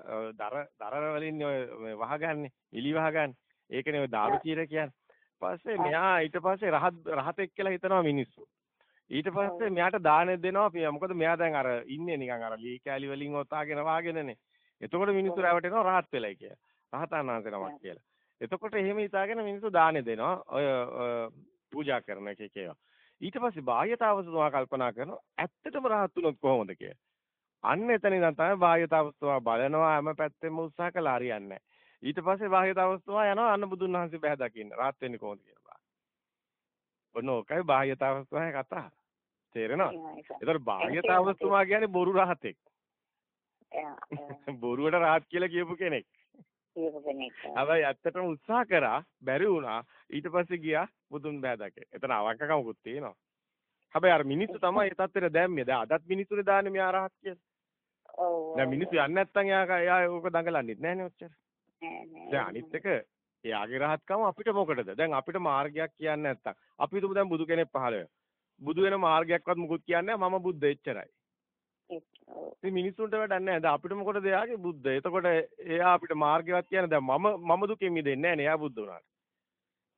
දර වලින් ඔය වහගන්නේ, ඉලි වහගන්නේ. ඒකනේ ඔය දාරුචීර කියන්නේ. පස්සේ මෙයා ඊට පස්සේ රහත් රහතෙක් කියලා හිතනවා මිනිස්සු. ඊට පස්සේ මෙයාට දානෙ දෙනවා. මොකද මෙයා දැන් අර ඉන්නේ නිකන් අර ලී කෑලි වලින් ඔතාගෙන වාගෙනනේ. එතකොට මිනිස්සු රැවටෙනවා රහත් වෙලයි කියලා. රහතන් වහන්සේ නමක් කියලා. එතකොට එහෙම හිතාගෙන මිනිස්සු දානෙ දෙනවා. ඔය පූජා කරන එක ඒවා. ඊට පස්සේ බාහ්‍යතාවසතුමා කල්පනා කරනවා ඇත්තටම රහත් වුණොත් කොහොමද කියලා. අන්න එතන ඉඳන් තමයි බාහ්‍යතාවසතුමා බලනවා හැම පැත්තෙම උත්සාහ කළා හරියන්නේ ඊට පස්සේ බාහ්‍යතාවස්තුමා යනවා අන්න බුදුන් වහන්සේ බෑ දකින්න. රාත් වෙන්නේ කොහොමද කියලා. ඔන්න ඕකයි බාහ්‍යතාවස්තුමාගේ කතාව. තේරෙනවද? ඒතර බාහ්‍යතාවස්තුමා කියන්නේ බොරු රහතෙක්. බොරුවට රහත් කියලා කියපු කෙනෙක්. කියපු කෙනෙක්. හැබැයි ඇත්තටම උත්සාහ කරා බැරි වුණා. ඊට පස්සේ ගියා බුදුන් බෑ දකින්න. එතන අවංකකමකුත් තියෙනවා. හැබැයි අර මිනිස්සු තමයි ඒ තත්ත්වෙට දැම්මේ. දැන් අදත් මිනිස්සුනේ දාන්නේ මෙයා රහත් කියලා. ඔව්. දැන් මිනිස්සු යන්නේ නැත්තම් එයා එයා ඕක දඟලන්නෙත් නෑනේ ඔච්චර. නෑ නෑ. දැන් අනිත් එක එයාගේ රහත්කම අපිට මොකටද? දැන් අපිට මාර්ගයක් කියන්නේ නැත්තම්. අපි හිතමු දැන් බුදු කෙනෙක් පහළ. බුදු වෙන මාර්ගයක්වත් මුකුත් කියන්නේ මම බුද්ධ එච්චරයි. ඉතින් මිනිස්සුන්ට වැඩක් නැහැ. දැන් අපිට මොකටද එයාගේ බුද්ධ? එතකොට එයා අපිට මාර්ගයක් කියන්නේ දැන් මම මම දුකෙන් මිදෙන්නේ නැහැ නේ එයා බුද්ධ වුණාට.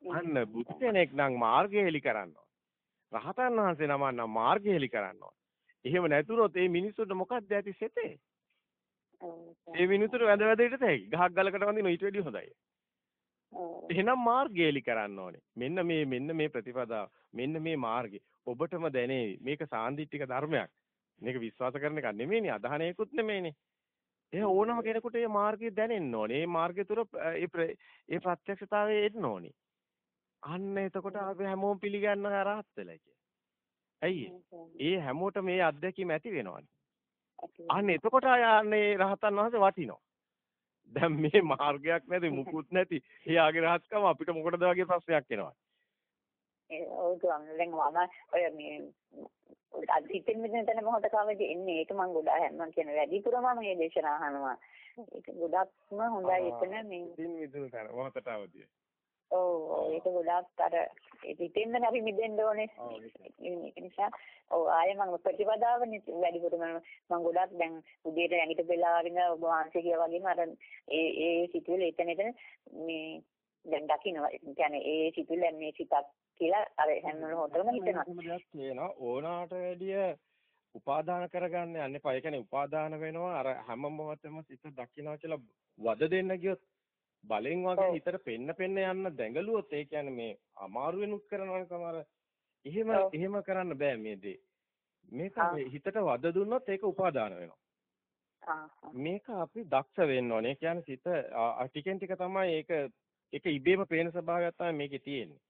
අන්න බුදු කෙනෙක් නම් මාර්ගය හෙලි කරනවා. රහතන් වහන්සේ නම නම් මාර්ගය හෙලි කරනවා. එහෙම නැතුනොත් මේ මිනිස්සුන්ට මොකක්ද ඇති සෙතේ? ඒ මිනිස්සුන්ට වැඳ වැඳ ඉඳ තැයි. ගහක් ගලකට වඳින ඊට වැඩිය හොඳයි. එහෙනම් මාර්ගය හෙලි කරන්න ඕනේ. මෙන්න මේ මෙන්න මේ ප්‍රතිපදාව. මෙන්න මේ මාර්ගය. ඔබටම දැනේ මේක සාන්දිටික ධර්මයක්. මේක විශ්වාස කරන එකක් නෙමෙයිනේ අදහණයකුත් නෙමෙයිනේ. ඒ ඕනම කෙනෙකුට මේ මාර්ගය දැනෙන්න ඕනේ. මේ මාර්ගය තුර ඒ ඒ ප්‍රත්‍යක්ෂතාවය එන්න ඕනේ. අන්න එතකොට අපි හැමෝම පිළිගන්න රහත් වෙලා. ඇයි ඒ හැමෝටම මේ අත්දැකීම ඇති වෙනවනේ. අන්න එතකොට ආයන්නේ රහතන් වහන්සේ වටිනවා. දැන් මේ මාර්ගයක් නැති මුකුත් නැති එයාගේ රහස්කම අපිට මොකටද වගේ ප්‍රශ්නයක් එනවා. ඔව් දැන් මම ඔය මේ අද හිතෙන් මෙතන තන මොහොතකමදී එන්නේ ඒක මම ගොඩාක් හැමෝම කියන වැඩිපුරම මේ දේශනා අහනවා. ඒක ගොඩක්ම හොඳයි එතන මේ ඉතින් මිදුන තන මොහොතටවදී. ඔව් ඒක ගොඩාක් අර හිතෙන්ද අපි මිදෙන්න ඕනේ. ඒක නිසා ඔව් ආයේ මම ප්‍රතිපදාව වැඩිපුරම මම ගොඩාක් දැන් උදේට ඇඟිට බෙලාගෙන ඔබ වහන්සේ කියා වගේම අර ඒ ඒ සිතුවිලි එතන එතන මේ දැන් දකින්නවා. කියන්නේ ඒ සිතුවිල්ල මේ සිතක් කියලා අර හැම මොහොතකම හිතෙනවා. දෙයක් තියෙනවා ඕනාට වැඩිය උපාදාන කරගන්න යන්න. ඒ කියන්නේ උපාදාන වෙනවා අර හැම මොහොතෙම සිත දකින්නවා කියලා වද දෙන්න ගියොත් බලෙන් වගේ හිතට පෙන්න පෙන්න යන්න දැඟලුවොත් ඒ කියන්නේ මේ අමාරු වෙනුත් කරනවනේ සමහර. එහෙම එහෙම කරන්න බෑ මේ දේ. මේක හිතට වද දුන්නොත් ඒක උපාදාන වෙනවා. මේක අපි දක්ෂ වෙන්න ඕනේ. කියන්නේ සිත ටිකෙන් ටික තමයි ඒක ඒක ඉබේම පේන ස්වභාවයක් තමයි මේකේ තියෙන්නේ.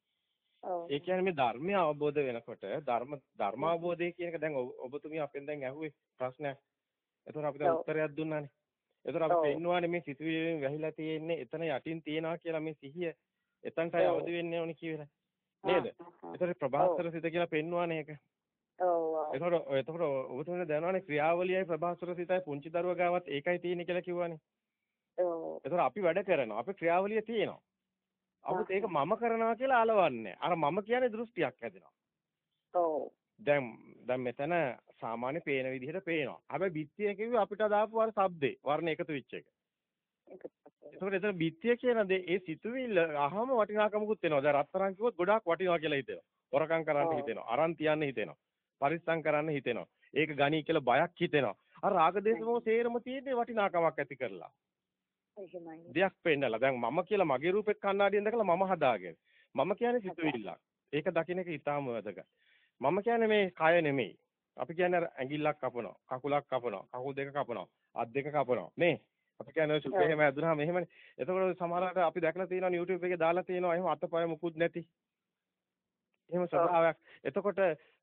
ඒ කියන්නේ මේ ධර්මය අවබෝධ වෙනකොට ධර්ම ධර්ම අවබෝධය කියන එක දැන් ඔබතුමිය අපෙන් දැන් ඇහුවේ ප්‍රශ්නයක්. ඒතර අපි දැන් උත්තරයක් දුන්නානේ. ඒතර අපි පෙන්නුවානේ මේ සිතුවිලිෙන් වැහිලා තියෙන්නේ එතන යටින් තියනවා කියලා මේ සිහිය එතනටයි අවදි වෙන්න ඕනේ කියලා. නේද? ඒතර ප්‍රභාස්වර සිත කියලා පෙන්නුවානේ ඒක. ඔව්. ඒතකොට ඒතකොට ඔබතුමිය දැනනවානේ ක්‍රියාවලියයි ප්‍රභාස්වර සිතයි පුංචි දරුවා ගාවත් ඒකයි තියෙන්නේ කියලා කිව්වානේ. ඔව්. ඒතර අපි වැඩ කරනවා. අපි ක්‍රියාවලිය තියෙනවා. අපිට ඒක මම කරනවා කියලා අලවන්නේ. අර මම කියන්නේ දෘෂ්ටියක් හැදෙනවා. ඔව්. දැන් දැන් මෙතන සාමාන්‍ය පේන විදිහට පේනවා. හැබැයි බිත්තිය කිව්වේ අපිට දාපු අර shabdේ වර්ණ එකතු වෙච්ච එක. ඒකෝට එතන බිත්තිය කියන දේ ඒ සිතුවිල්ල අහම වටිනාකමකුත් වෙනවා. දැන් රත්තරන් කිව්වොත් ගොඩාක් වටිනවා කියලා හිතෙනවා. හොරකම් කරන්න හිතෙනවා. අරන් තියන්න හිතෙනවා. පරිස්සම් කරන්න හිතෙනවා. ඒක ගණී කියලා බයක් හිතෙනවා. අර රාගදේශමෝ සේරම තියෙන්නේ වටිනාකමක් ඇති කරලා. දෙයක් පෙන්නලා. දැන් මම කියලා මගේ රූපෙත් කණ්ණාඩියෙන් දැකලා මම හදාගෙන. මම කියන්නේ සිතුවිල්ලක්. ඒක දකින්න එක ඊටාම වැදගත්. මම කියන්නේ මේ කය නෙමෙයි. අපි කියන්නේ ඇඟිල්ලක් කපනවා, කකුලක් කපනවා, කකුල් දෙක කපනවා, අත් දෙක කපනවා. නේ? අපි කියන්නේ සුපේ එහෙම ඇදුනහම එහෙමනේ. එතකොට සමහරවිට අපි දැකලා තියෙනවා YouTube එකේ දාලා තියෙනවා එහෙම අතපය මුකුත් නැති. එහෙම ස්වභාවයක්. එතකොට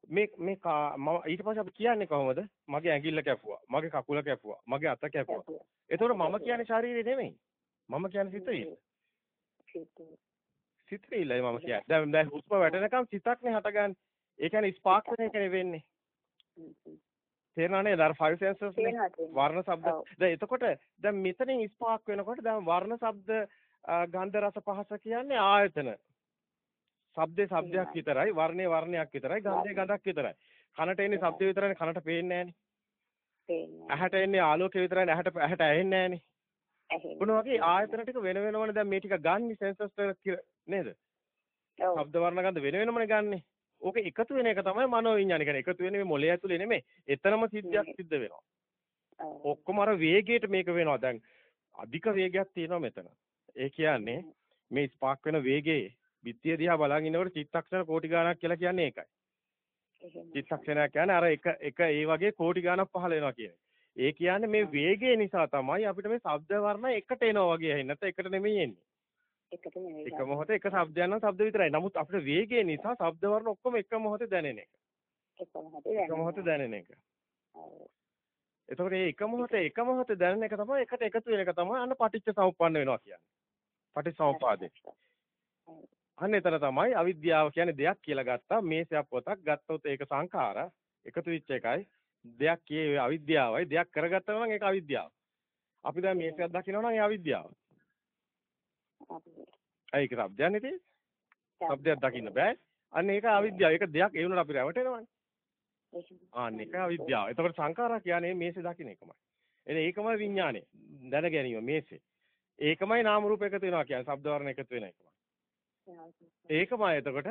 මේ මේ මම ඊට පස්සේ අපි කියන්නේ කොහොමද? මගේ ඇඟිල්ල කැපුවා. මගේ කකුල කැපුවා. මගේ අත කැපුවා. එතකොට මම කියන්නේ ශරීරය නෙමෙයි. මම කියන්නේ සිතවිල්ල. සිතවිල්ලයි මම කියන්නේ. දැන් දැන් හුස්ම වැටෙනකම් සිතක්නේ හටගන්නේ. ඒ කියන්නේ ස්පාර්ක් වෙන එකනේ වෙන්නේ. තේරෙනව නේද? අර ෆයිව් සෙන්සර්ස් නේ. වර්ණ ශබ්ද. දැන් එතකොට දැන් මෙතනින් ස්පාර්ක් වෙනකොට දැන් වර්ණ ශබ්ද ගන්ධ රස පහස කියන්නේ ආයතන. ශබ්දේ ශබ්දයක් විතරයි, වර්ණේ වර්ණයක් විතරයි, ගන්ධේ ගඳක් විතරයි. කනට එන්නේ ශබ්ද විතරනේ කනට පේන්නේ නැහනේ. ඇහැට එන්නේ ආලෝකය විතරයි ඇහැට ඇහැට ඇහෙන්නේ නැහනේ. මොන වගේ ආයතන ටික වෙන වෙනමනේ දැන් මේ ටික ගන්න සෙන්සර්ස් නේද? ඔව්. ශබ්ද වර්ණ ගන්ධ වෙන වෙනමනේ ගන්නෙ. ඕක එකතු වෙන එක තමයි මනෝ විඥාන කියන්නේ. එකතු වෙන්නේ මේ මොලේ ඇතුලේ නෙමෙයි. එතනම සිද්ධියක් සිද්ධ වෙනවා. ඔක්කොම අර වේගයට මේක වෙනවා. දැන් අධික වේගයක් තියෙනවා මෙතන. ඒ කියන්නේ මේ ස්පාක් වෙන වේගයේ බිත්තිය දිහා බලන් ඉන්නකොට චිත්තක්ෂණ කෝටි ගාණක් කියලා කියන්නේ ඒකයි. චිත්තක්ෂණයක් කියන්නේ අර එක එක ඒ වගේ කෝටි ගාණක් පහළ වෙනවා කියන්නේ. ඒ කියන්නේ මේ වේගය නිසා තමයි අපිට මේ ශබ්ද වර්ණ එකට එනවා වගේ ඇහෙන්නේ. නැත්නම් එකට නෙමෙයි එන්නේ. එකට නෙමෙයි. එක මොහොතේ එක ශබ්දයක් නම් ශබ්ද විතරයි. නමුත් අපිට වේගය නිසා ශබ්ද වර්ණ ඔක්කොම එක මොහොතේ දැනෙන එක. එක මොහොතේ දැනෙන එක. එතකොට මේ එක මොහොතේ එක මොහොතේ දැනෙන එක තමයි එකට එකතු වෙන එක තමයි අන්න පටිච්ච සමුප්පන්න වෙනවා කියන්නේ. පටිච්චසමුපාදේ. අන්න එතන තමයි අවිද්‍යාව කියන්නේ දෙයක් කියලා ගත්තා මේසයක් පොතක් ගත්තොත් ඒක සංඛාර එකතු වෙච්ච එකයි දෙයක් කියේ අවිද්‍යාවයි දෙයක් කරගත්තා නම් ඒක අවිද්‍යාව. අපි දැන් මේසයක් දකිනවා නම් ඒ අවිද්‍යාව. ඒක શબ્දයන් ඉතින්. શબ્දයක් දකින්න බෑ. අන්න ඒක අවිද්‍යාව. ඒක දෙයක් ඒ වුණාට අපි රැවටෙනවානේ. ආන්න එක අවිද්‍යාව. එතකොට සංඛාරා කියන්නේ මේසේ දකින්න එකමයි. එනේ ඒකමයි විඥානේ. දැන ගැනීම මේසේ. ඒකමයි නාම රූප එකතු වෙනවා කියන්නේ. ශබ්ද වර්ණ එකතු වෙන එකමයි. ඒකමයි එතකොට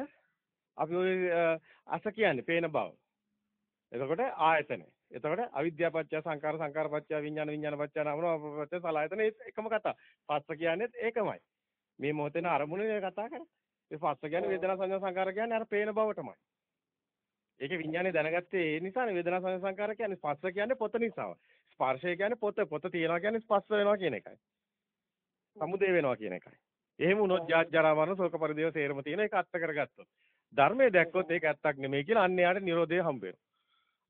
අපි ඔය අස කියන්නේ පේන බව. එතකොට ආයතන. එතකොට අවිද්‍යාපච්චය සංඛාර සංඛාරපච්චය විඥාන විඥානපච්චය නාම රූපපච්චය සලආයතන එකම කතාව. පස්ස කියන්නේත් ඒකමයි. මේ මොහොතේන අරමුණේ කතා කරන්නේ. ඒ පස්ස කියන්නේ වේදනා සංඥා සංකාර කියන්නේ අර පේන බවටමයි. ඒකේ විඥානේ දැනගත්තේ ඒ නිසානේ වේදනා සංඥා සංකාර කියන්නේ ස්පර්ශ කියන්නේ පොත නිසා. ස්පර්ශය කියන්නේ පොත පොත තියනවා කියන්නේ ස්පර්ශ වෙනවා කියන එකයි. සමුදේ වෙනවා කියන එකයි. එහෙම වුණොත් ජාජ්ජරා මරණ ශෝක පරිදේව සේරම තියෙන එක අත්ත කරගත්තොත්. ධර්මයේ දැක්කොත් ඒක ඇත්තක් නෙමෙයි කියලා අන්න යාට නිරෝධය හම්බ වෙනවා.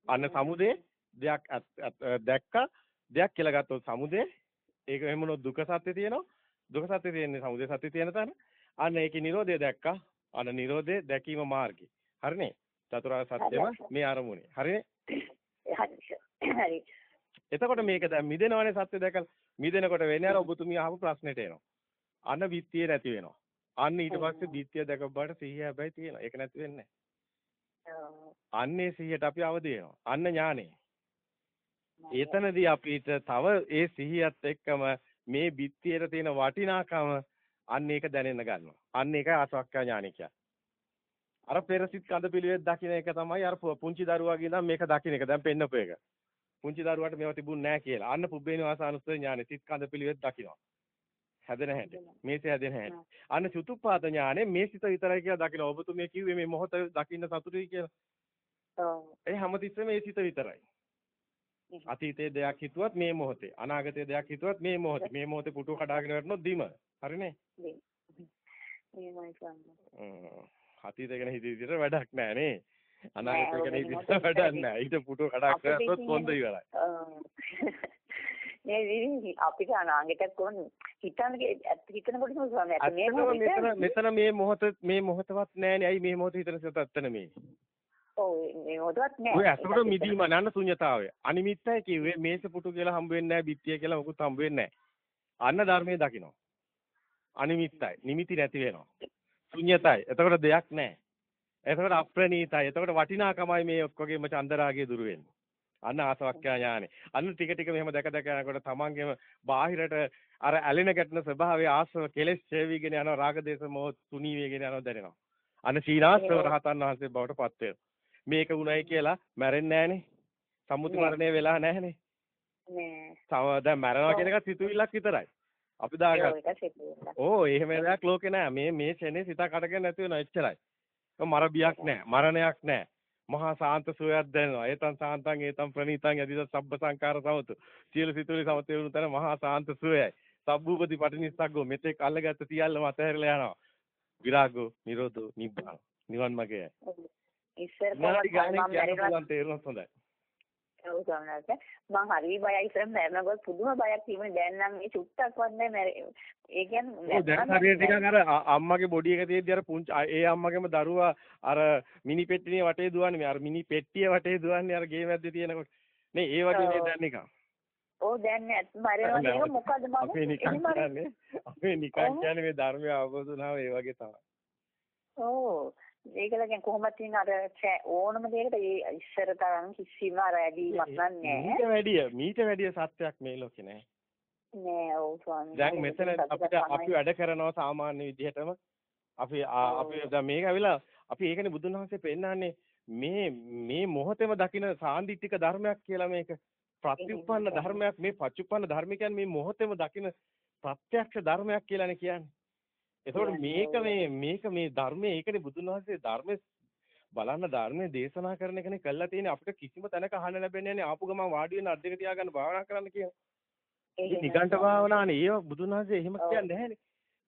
අන්න සමුදේ දෙයක් දැක්කා දෙයක් කියලා ගත්තොත් සමුදේ ඒක එහෙම වුණොත් දුක සත්‍ය තියෙනවා. දුක සත්‍ය තියෙන්නේ සමුදේ සත්‍ය තියෙන තැන. අන්න ඒකේ නිරෝධය දැක්කා. අන්න නිරෝධය දැකීම මාර්ගය. හරිනේ? චතුරාර්ය සත්‍යම මේ අරමුණේ. හරිනේ? හරි. එතකොට මේක දැන් මිදෙනවනේ සත්‍ය දැකලා මිදෙනකොට වෙන්නේ අර ඔබතුමිය අහපු ප්‍රශ්නෙට එනවා. අන විත්තිය නැති වෙනවා. අන්න ඊට පස්සේ දිත්‍ය දැකපුවාට සිහිය හැබැයි තියෙනවා. ඒක නැති වෙන්නේ අන්නේ සිහියට අපි අවදි. අන්න ඥානෙ. එතනදී අපිට තව ඒ සිහියත් එක්කම මේ බිත්තියට තියෙන වටිනාකම අන්න ඒක දැනෙන්න ගන්නවා. අන්න ඒකයි ආසවක්ඛ්‍යා ඥානෙ කියන්නේ. අර පෙරසිට කඳ පිළිවෙත් දකින්න එක තමයි අර පුංචි දරුවාගේ ඉඳන් මේක දකින්න එක. දැන් පෙන්නපු එක. පුංචි දරුවාට මේවා තිබුණ නැහැ කියලා. අන්න පුබ්බේන වාසානුස්සය ඥානෙ සිත් කඳ පිළිවෙත් දකින්නවා. හැදෙන හැටි. මේසේ හැදෙන හැටි. අන්න චුතුප්පාත ඥානෙ මේ සිත විතරයි කියලා දකින්න. ඔබතුමිය කිව්වේ මේ මොහොත දකින්න සතුටුයි කියලා. ඔව්. ඒ හැමතිස්සෙම මේ සිත විතරයි. අතීතයේ දෙයක් හිතුවත් මේ මොහොතේ අනාගතයේ දෙයක් හිතුවත් මේ මොහොතේ. මේ මොහොතේ පුටුව කඩාගෙන වැටුනොත් දිම. හරිනේ අතීතය ගැන හිතේ විදිහට වැඩක් නැහැ නේ. අනාගතය ගැන හිතේ වැඩක් නැහැ ඊට පුටුව කඩාගෙන වැටුනොත් පොන්ද ඉවරයි. අපිට අනාගතයක් කොහොමද හිතන්නේ හිතනකොට මේ මෙතන මේ මොහොත මේ මොහොතවත් නැහැනේ ඇයි මේ මොහොත හිතන සිත ඇත්ත නෙමේ ඔව් මේ මොහොතවත් නැහැ ඔය අසුර මිදීම නන්න ශුන්‍යතාවය අනිමිත්තයි කිව්වේ මේස පුටු කියලා හම්බ වෙන්නේ නැහැ බිත්තිය කියලා මොකුත් හම්බ වෙන්නේ නැහැ. අන්න ධර්මයේ දකින්න අනිමිත්තයි නිමිති නැති වෙනවා. ශුන්‍යතයි. එතකොට දෙයක් නැහැ. එතකොට අප්‍රණීතයි. එතකොට වටිනාකමයි මේ ඔක්කොගේම චන්දරාගය දුර වෙන්නේ. අන්න ආසවක්ඛ්‍යා ඥානෙ. අන්න ටික ටික මෙහෙම දැක දැක යනකොට තමන්ගේම බාහිරට අර ඇලෙන ගැටෙන ස්වභාවයේ ආස්ව කෙලෙස් ඡේවිගෙන යනවා රාග දේශ මොහ තුනී වේගෙන යනවා දැනෙනවා. අන්න සීනාස්ව රහතන් වහන්සේ බවට පත් වෙනවා. මේක උණයි කියලා මැරෙන්නේ නැහනේ. සම්මුති මරණය වෙලා නැහනේ. නෑ. දැන් මැරෙනවා කියන එක සිතුවිල්ලක් විතරයි. අපි දාගත්තා. ඕ එහෙම දෙයක් ලෝකේ නෑ. මේ මේ ෂනේ සිත කඩගෙන නැති වෙනවා එච්චරයි. මර බියක් නෑ. මරණයක් නෑ. මහා සාන්ත සෝයක් දැනෙනවා. ඒතං සාන්තං ඒතං ප්‍රණීතං යදිද සබ්බ සංකාර සමතු. සියලු සිතුවිලි සමතේ වුණු තැන මහා සාන්ත සෝයයි. සබ්බූපති පටිනිස්සග්ගෝ මෙතෙක් අල්ලගත්ත සියල්ලම අතහැරලා යනවා. විරාගෝ නිරෝධෝ නිබ්බාන. නිවන් මාර්ගයයි. ඉස්සර මම පුළුවන් තේරුණොත් හොඳයි. ඔව් සමහරවිට. මං හරි බයයි ඉස්සර මැරෙනකොට පුදුම බයක් තිබුණේ. දැන් නම් මේ චුට්ටක්වත් නැහැ මැරෙ. ඒ කියන්නේ දැන් හරියට නිකන් අර අම්මගේ බොඩි එක තියෙද්දි අර පුංචි ඒ අම්මගේම දරුවා අර මිනි පෙට්ටියේ වටේ දුවන්නේ මේ අර මිනි පෙට්ටිය වටේ දුවන්නේ අර ගේ මැද්දේ තියෙනකොට. නේ ඒ වගේ මේ. දැන් නිකන්? ඔව් දැන් නෑ. මැරෙනවා නෑ, ඒක මොකද මම? අපේ නිකන් කියන්නේ අපේ නිකන්. කියන්නේ මේ ධර්මය අවබෝධ වුණාම ඒ වගේ තමයි. ඔව් ඒකල දැන් කොහොමද තියෙන අර ඕනම දෙයකට ඒ ඉස්සර තරම් කිසිම අර ඇදීමක් නෑ මීට වැඩිය මීට වැඩිය සත්‍යයක් මේ ලෝකේ නෑ. නෑ ඔව් ස්වාමීනි දැන් මෙතන අපිට අපි වැඩ කරනවා සාමාන්‍ය විදිහටම. අපි. අපි දැන් මේක ඇවිල්ලා අපි ඒකනේ බුදුන් වහන්සේ පෙන්නන්නේ මේ මේ මොහොතේම දකින සාන්දිටික ධර්මයක් කියලා මේක. ප්‍රතිඋප්පන්න ධර්මයක් මේ පච්චුප්පන්න ධර්ම කියන්නේ මේ මොහොතේම දකින ප්‍රත්‍යක්ෂ ධර්මයක් කියලානේ කියන්නේ. එතකොට මේක මේ මේක මේ ධර්මයේ ඒකනේ බුදුන් වහන්සේ ධර්මයේ බලන්න ධර්මයේ දේශනා කරන එකනේ කළා තියෙන්නේ අපිට කිසිම තැනක අහන්න ලැබෙන්නේ නැහැ ආපු ගමන් වාඩි වෙන අද්දක තියාගන්න භාවනා කරන්න කියන. මේ නිගණ්ඨ භාවනානේ ඒව බුදුන් වහන්සේ එහෙම. කියන්නේ නැහැනේ.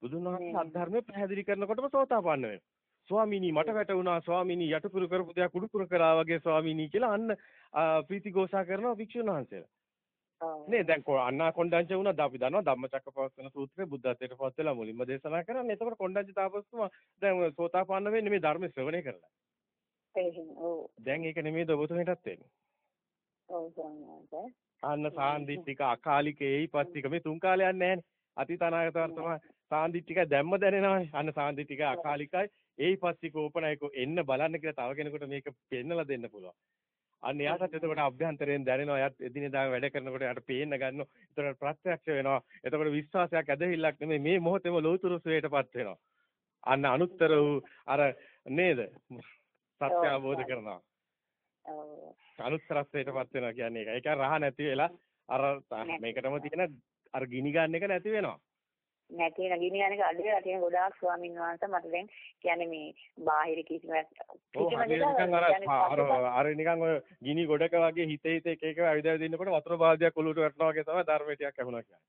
බුදුන් වහන්සේ. අධර්මයේ පැහැදිලි කරනකොටම සෝතාපන්න වෙනවා. ස්වාමීනි මට වැටුණා ස්වාමීනි යටුකුරු කරපු දෙයක් උඩුකුරු කරා වගේ ස්වාමීනි කියලා අන්න ආ, ප්‍රීති ഘോഷා කරනවා භික්ෂුන් වහන්සේලා. නේ දැන් අන්නා කොණ්ඩඤ්ඤ වුණාද අපි දන්නවා ධම්මචක්කපවත්තන සූත්‍රයේ බුද්ධත්වයට පත් වෙලා මුලින්ම දේශනා කරන්නේ. එතකොට කොණ්ඩඤ්ඤ තාපසතුමා දැන් සෝතාපන්න වෙන්නේ මේ ධර්ම ශ්‍රවණය කරලා. එහෙම ඔව් දැන් ඒක නෙමෙයි ඔබතුමීටත් වෙන්නේ. ඔව් ස්වාමීනි අන්න සාන්දිටික අකාලික ඒයිපස්තික මේ තුන් කාලයක් නැහැනේ. අතීත අනාගත වර්තමාන සාන්දිටික දැම්ම දැනෙනවානේ. අන්න සාන්දිටික අකාලිකයි ඒයිපස්තික ඕපනයික එන්න බලන්න කියලා තව කෙනෙකුට මේක පෙන්නලා දෙන්න පුළුවන්. අන්න එයාටත් එතකොට අභ්‍යන්තරයෙන් දැනෙනවා. එයාත් එදිනෙදා වැඩ කරනකොට එයාට පේන්න ගන්නවා. එතකොට ප්‍රත්‍යක්ෂ වෙනවා. එතකොට විශ්වාසයක් ඇදහිල්ලක් නෙමෙයි මේ මොහොතේම ලෞතුරු සුවයටපත් වෙනවා. අන්න අනුත්තර වූ අර නේද? සත්‍ය අවබෝධ කරනවා. අනුත්තරත්වයටපත් වෙනවා කියන්නේ ඒක. ඒක රහ නැති වෙලා අර මේකටම තියෙන අර ගිනි ගන්න එක නැති වෙනවා. නැති වෙන ගිනි යන වෙලා තියෙන ගොඩාක් ස්වාමීන් වහන්සේ මට දැන් කියන්නේ මේ බාහිර කිසිම කිසිම නිකන් අර අර නිකන් ඔය ගිනි ගොඩක වගේ හිත හිත එක එක ඇවිදලා දිනනකොට වතුර බාල්දියක් ඔලුවට වැටෙනවා වගේ තමයි ධර්මයේ ටිකක් ඇහුණා කියන්නේ.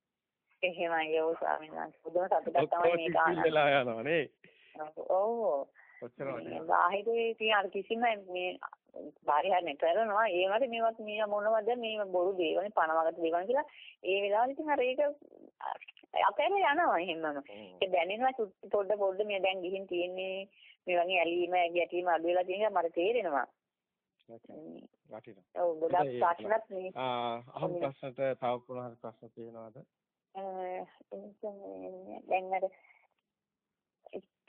එහෙමයි ඔව් ස්වාමීන් වහන්සේ පුදුම සතුටක් තමයි මේක ඔක්කොම ආනන්ද. සිල්ලා යනවා නේ. ඔව් ඔච්චර මේ වටිනවා. බාහිරේ තියෙන අර කිසිම මේ පරිහරණය කරනවා ඒවට මේවත් මේ මොනවද මේ බොරු දේවල් පණවගත දේවල් කියලා ඒ ඉතින් අර ඒක අපේම යනවා එහෙමම. ඒක දැනෙනවා පොඩ පොඩ මේ දැන් ගිහින් තියෙන්නේ. මේ වගේ ඇලීම ගැටීම අඩු වෙලා තියෙන මට තේරෙනවා. වටිනවා. ඔව් ගොඩක් ඒ ප්‍රශ්නත් මේ. අහමු ප්‍රශ්නට තව හරි ප්‍රශ්න තියෙනවද? දැන් අර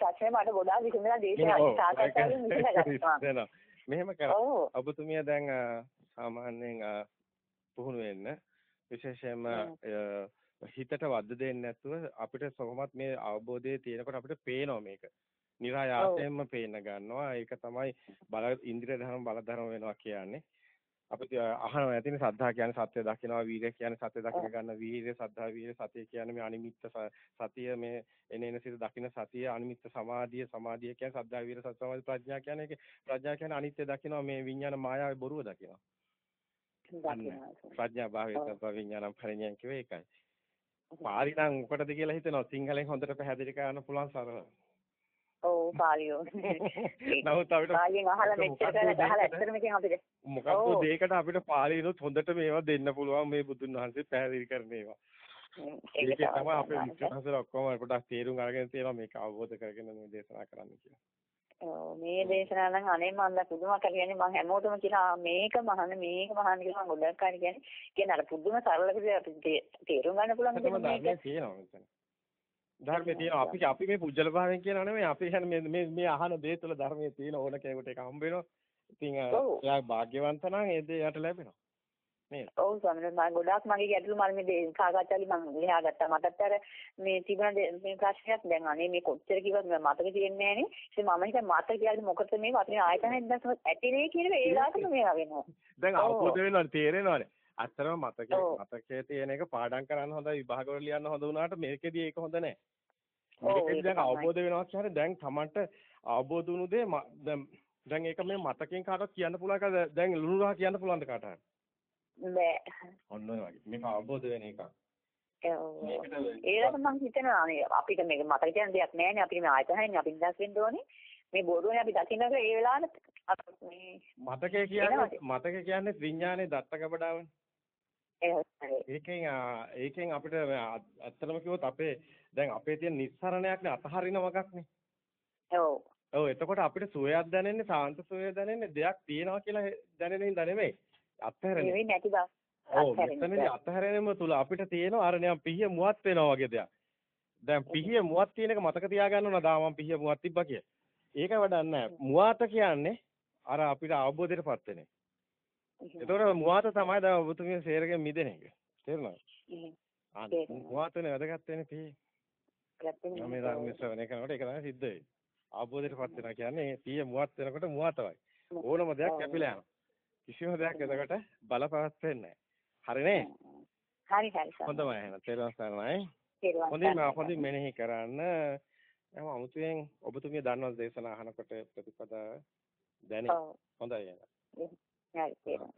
ප්‍රශ්නේ මට ගොඩාක් විසඳලා දේශනා සාකච්ඡාවෙන් විසඳගත්තා. මෙහෙම කරා. ඔබතුමිය දැන් සාමාන්‍යයෙන් පුහුණු වෙන්න. විශේෂයෙන්ම හිතට වද්ද දෙන්නේ නැතුව අපිට කොහොමත් මේ අවබෝධය තියෙනකොට අපිට පේනවා මේක. નિરાයාසයෙන්ම පේන්න ගන්නවා. ඒක තමයි බල ඉන්ද්‍රිය ධර්ම බල ධර්ම වෙනවා කියන්නේ. අපි අහනවා ඇතිනේ සද්ධා කියන්නේ සත්‍ය දකිනවා වීර්ය කියන්නේ සත්‍ය දකින ගන්න වීර්ය සද්ධා වීර්ය සතිය කියන්නේ මේ අනිමිත්ත සතිය මේ එන එන සිත දකින සතිය අනිමිත්ත සමාධිය සමාධිය කියන්නේ සද්ධා වීර්ය සති සමාධි ප්‍රඥා කියන්නේ ඒක ප්‍රඥා කියන්නේ අනිත්‍ය දකිනවා මේ විඥාන මායාවේ බොරුව දකිනවා. ප්‍රඥා භාවයේ තත්ව විඥානම් පරිඥාන් කිව්වේ ඒකයි පාලි නම් මොකටද කියලා හිතෙනවා සිංහලෙන් හොඳට පැහැදිලි කරන්න පුළුවන් සරල ඔව් පාලියෝ. නමුත් අපිට පාලියෙන් අහලා මෙච්චර අහලා ඇත්තටම ඉතින් අපිට මොකක්ද. දෙයකට අපිට පාලිනුත් හොඳට මේවා දෙන්න පුළුවන් මේ බුදුන් වහන්සේ පැහැදිලි කරන ඒවා ඒක තමයි අපේ තමයි. විශ්වාසල ඔක්කොම පොඩක් තේරුම් අරගෙන තියෙනවා මේක අවබෝධ කරගෙන මේ දේශනා කරන්න කියලා. මේ දේශනාව නම් අනේ මම දැන් පුදුමක කියන්නේ මම හැමෝටම කියනවා මේක මහන්න මේක මහන්න කියලා මම ගොඩක් අය කියන්නේ කියන්නේ අර පුදුම සරල විදිහට තේරුම් ගන්න පුළුවන් ධර්මයේ මේක. ධර්මයේ තියෙනවා අපි අපි මේ පුජ්‍යල භාවයෙන් කියනවා නෙමෙයි අපි කියන්නේ මේ මේ අහන දේ තුළ ධර්මයේ තියෙන ඕන කෙනෙකුට ඒක හම්බ වෙනවා. ඉතින්. එයා භාග්‍යවන්ත නම් ඒ දේ යට ලැබෙනවා. නේද? ඔව් ස්වාමීනි මම ගොඩාක් මගේ ගැටලු මම මේ සාකච්ඡාවලි මම ලියා ගත්තා මටත් අර මේ තිබුණ මේ ප්‍රශ්නයක් දැන් අනේ මේ කොච්චර කිව්වත් මම මතක තියන්නේ නැහනේ ඉතින් මම හිතා මතක තියාගෙන මොකටද මේ වටින ආයතනයක් දැක්කම ඇතිනේ කියන ඒ වෙලාවටම මේවා වෙනවා දැන්. අවබෝධ වෙනවනේ තේරෙනවනේ. අත්‍තරම මතකයේ. මතකයේ තියෙන එක පාඩම් කරන්න හොඳයි විභාග වල ලියන්න හොඳ වුණාට මේකෙදි ඒක හොඳ නැහැ. මේකෙදි දැන්. අවබෝධ වෙනවා කියන්නේ දැන් Tamanට අවබෝධ වුණු දේ දැන් දැන් ඒක මේ මතකයෙන් කාටවත් කියන්න පුළුවන් එකද දැන් ලුණු රහ කියන්න පුළුවන්ද කාට හරි? බෑ ඔන්න ඔය වගේ. මේක අවබෝධ වෙන එක. ඔව්. මේකට ඒකට මම හිතනවා මේ අපිට මේක මතක තියන දෙයක් නැහැනේ අපිට මේ ආයතනයනේ අපි නිදහස් වෙන්න ඕනේ මේ බොරුනේ අපි දකින්නක ඒ වෙලාවට මේ මතකය කියන්නේ මතකය කියන්නේ විඥානේ දත්ත කබඩාවනේ. ඒකෙන් ඒකෙන් අපිට ඇත්තටම කිව්වොත් අපේ දැන් අපේ තියෙන නිස්සරණයක්නේ අතහරින වගක්නේ. ඔව්. ඔව් එතකොට අපිට සුවයක් දැනෙන්නේ සාන්ත සුවය දැනෙන්නේ දෙයක් තියෙනවා කියලා දැනෙන හින්දා නෙමෙයි. අත්හැරෙන්නේ. නෙවෙයි නැති බව. ඔව් මෙතනදී අතහැරීම තුල අපිට තියෙනවා අර නිකන් පිහිය මුවත් වෙනවා වගේ දෙයක්. දැන් පිහිය මුවත් කියන එක මතක තියාගන්න ඕන දා මම පිහිය මුවත් තිබ්බා කිය. ඒක වැඩක් නැහැ. මුවාත කියන්නේ අර අපිට අවබෝධයටපත් වෙන එක. ඒතකොට මුවාත තමයි දැන් ඔබතුමිය සේරගෙන් මිදෙන එක. තේරුණාද? ආ මුවාතනේ වැදගත් වෙන්නේ පිහිය. මේ ධර්ම ශ්‍රවණය කරනකොට ඒක තමයි සිද්ධ වෙන්නේ. අවබෝධයටපත් වෙනවා කියන්නේ පිහිය මුවත් වෙනකොට මුවාතවයි. ඕනම දෙයක් කැපිලා යනවා. කිසිම දෙයක් එතකොට බලපවත් වෙන්නේ නැහැ. හරිනේ? හරි හරි සර්. හොඳයි එහෙනම් තේරුම් ගන්නයි. හොඳින් හොඳින් මෙනෙහි කරන්න. එහෙනම් අමුතුවෙන් ඔබතුමිය දන්නවද දේශනා අහනකොට ප්‍රතිපදා දැනේ. හොඳයි එහෙනම්. හරි තේරුම්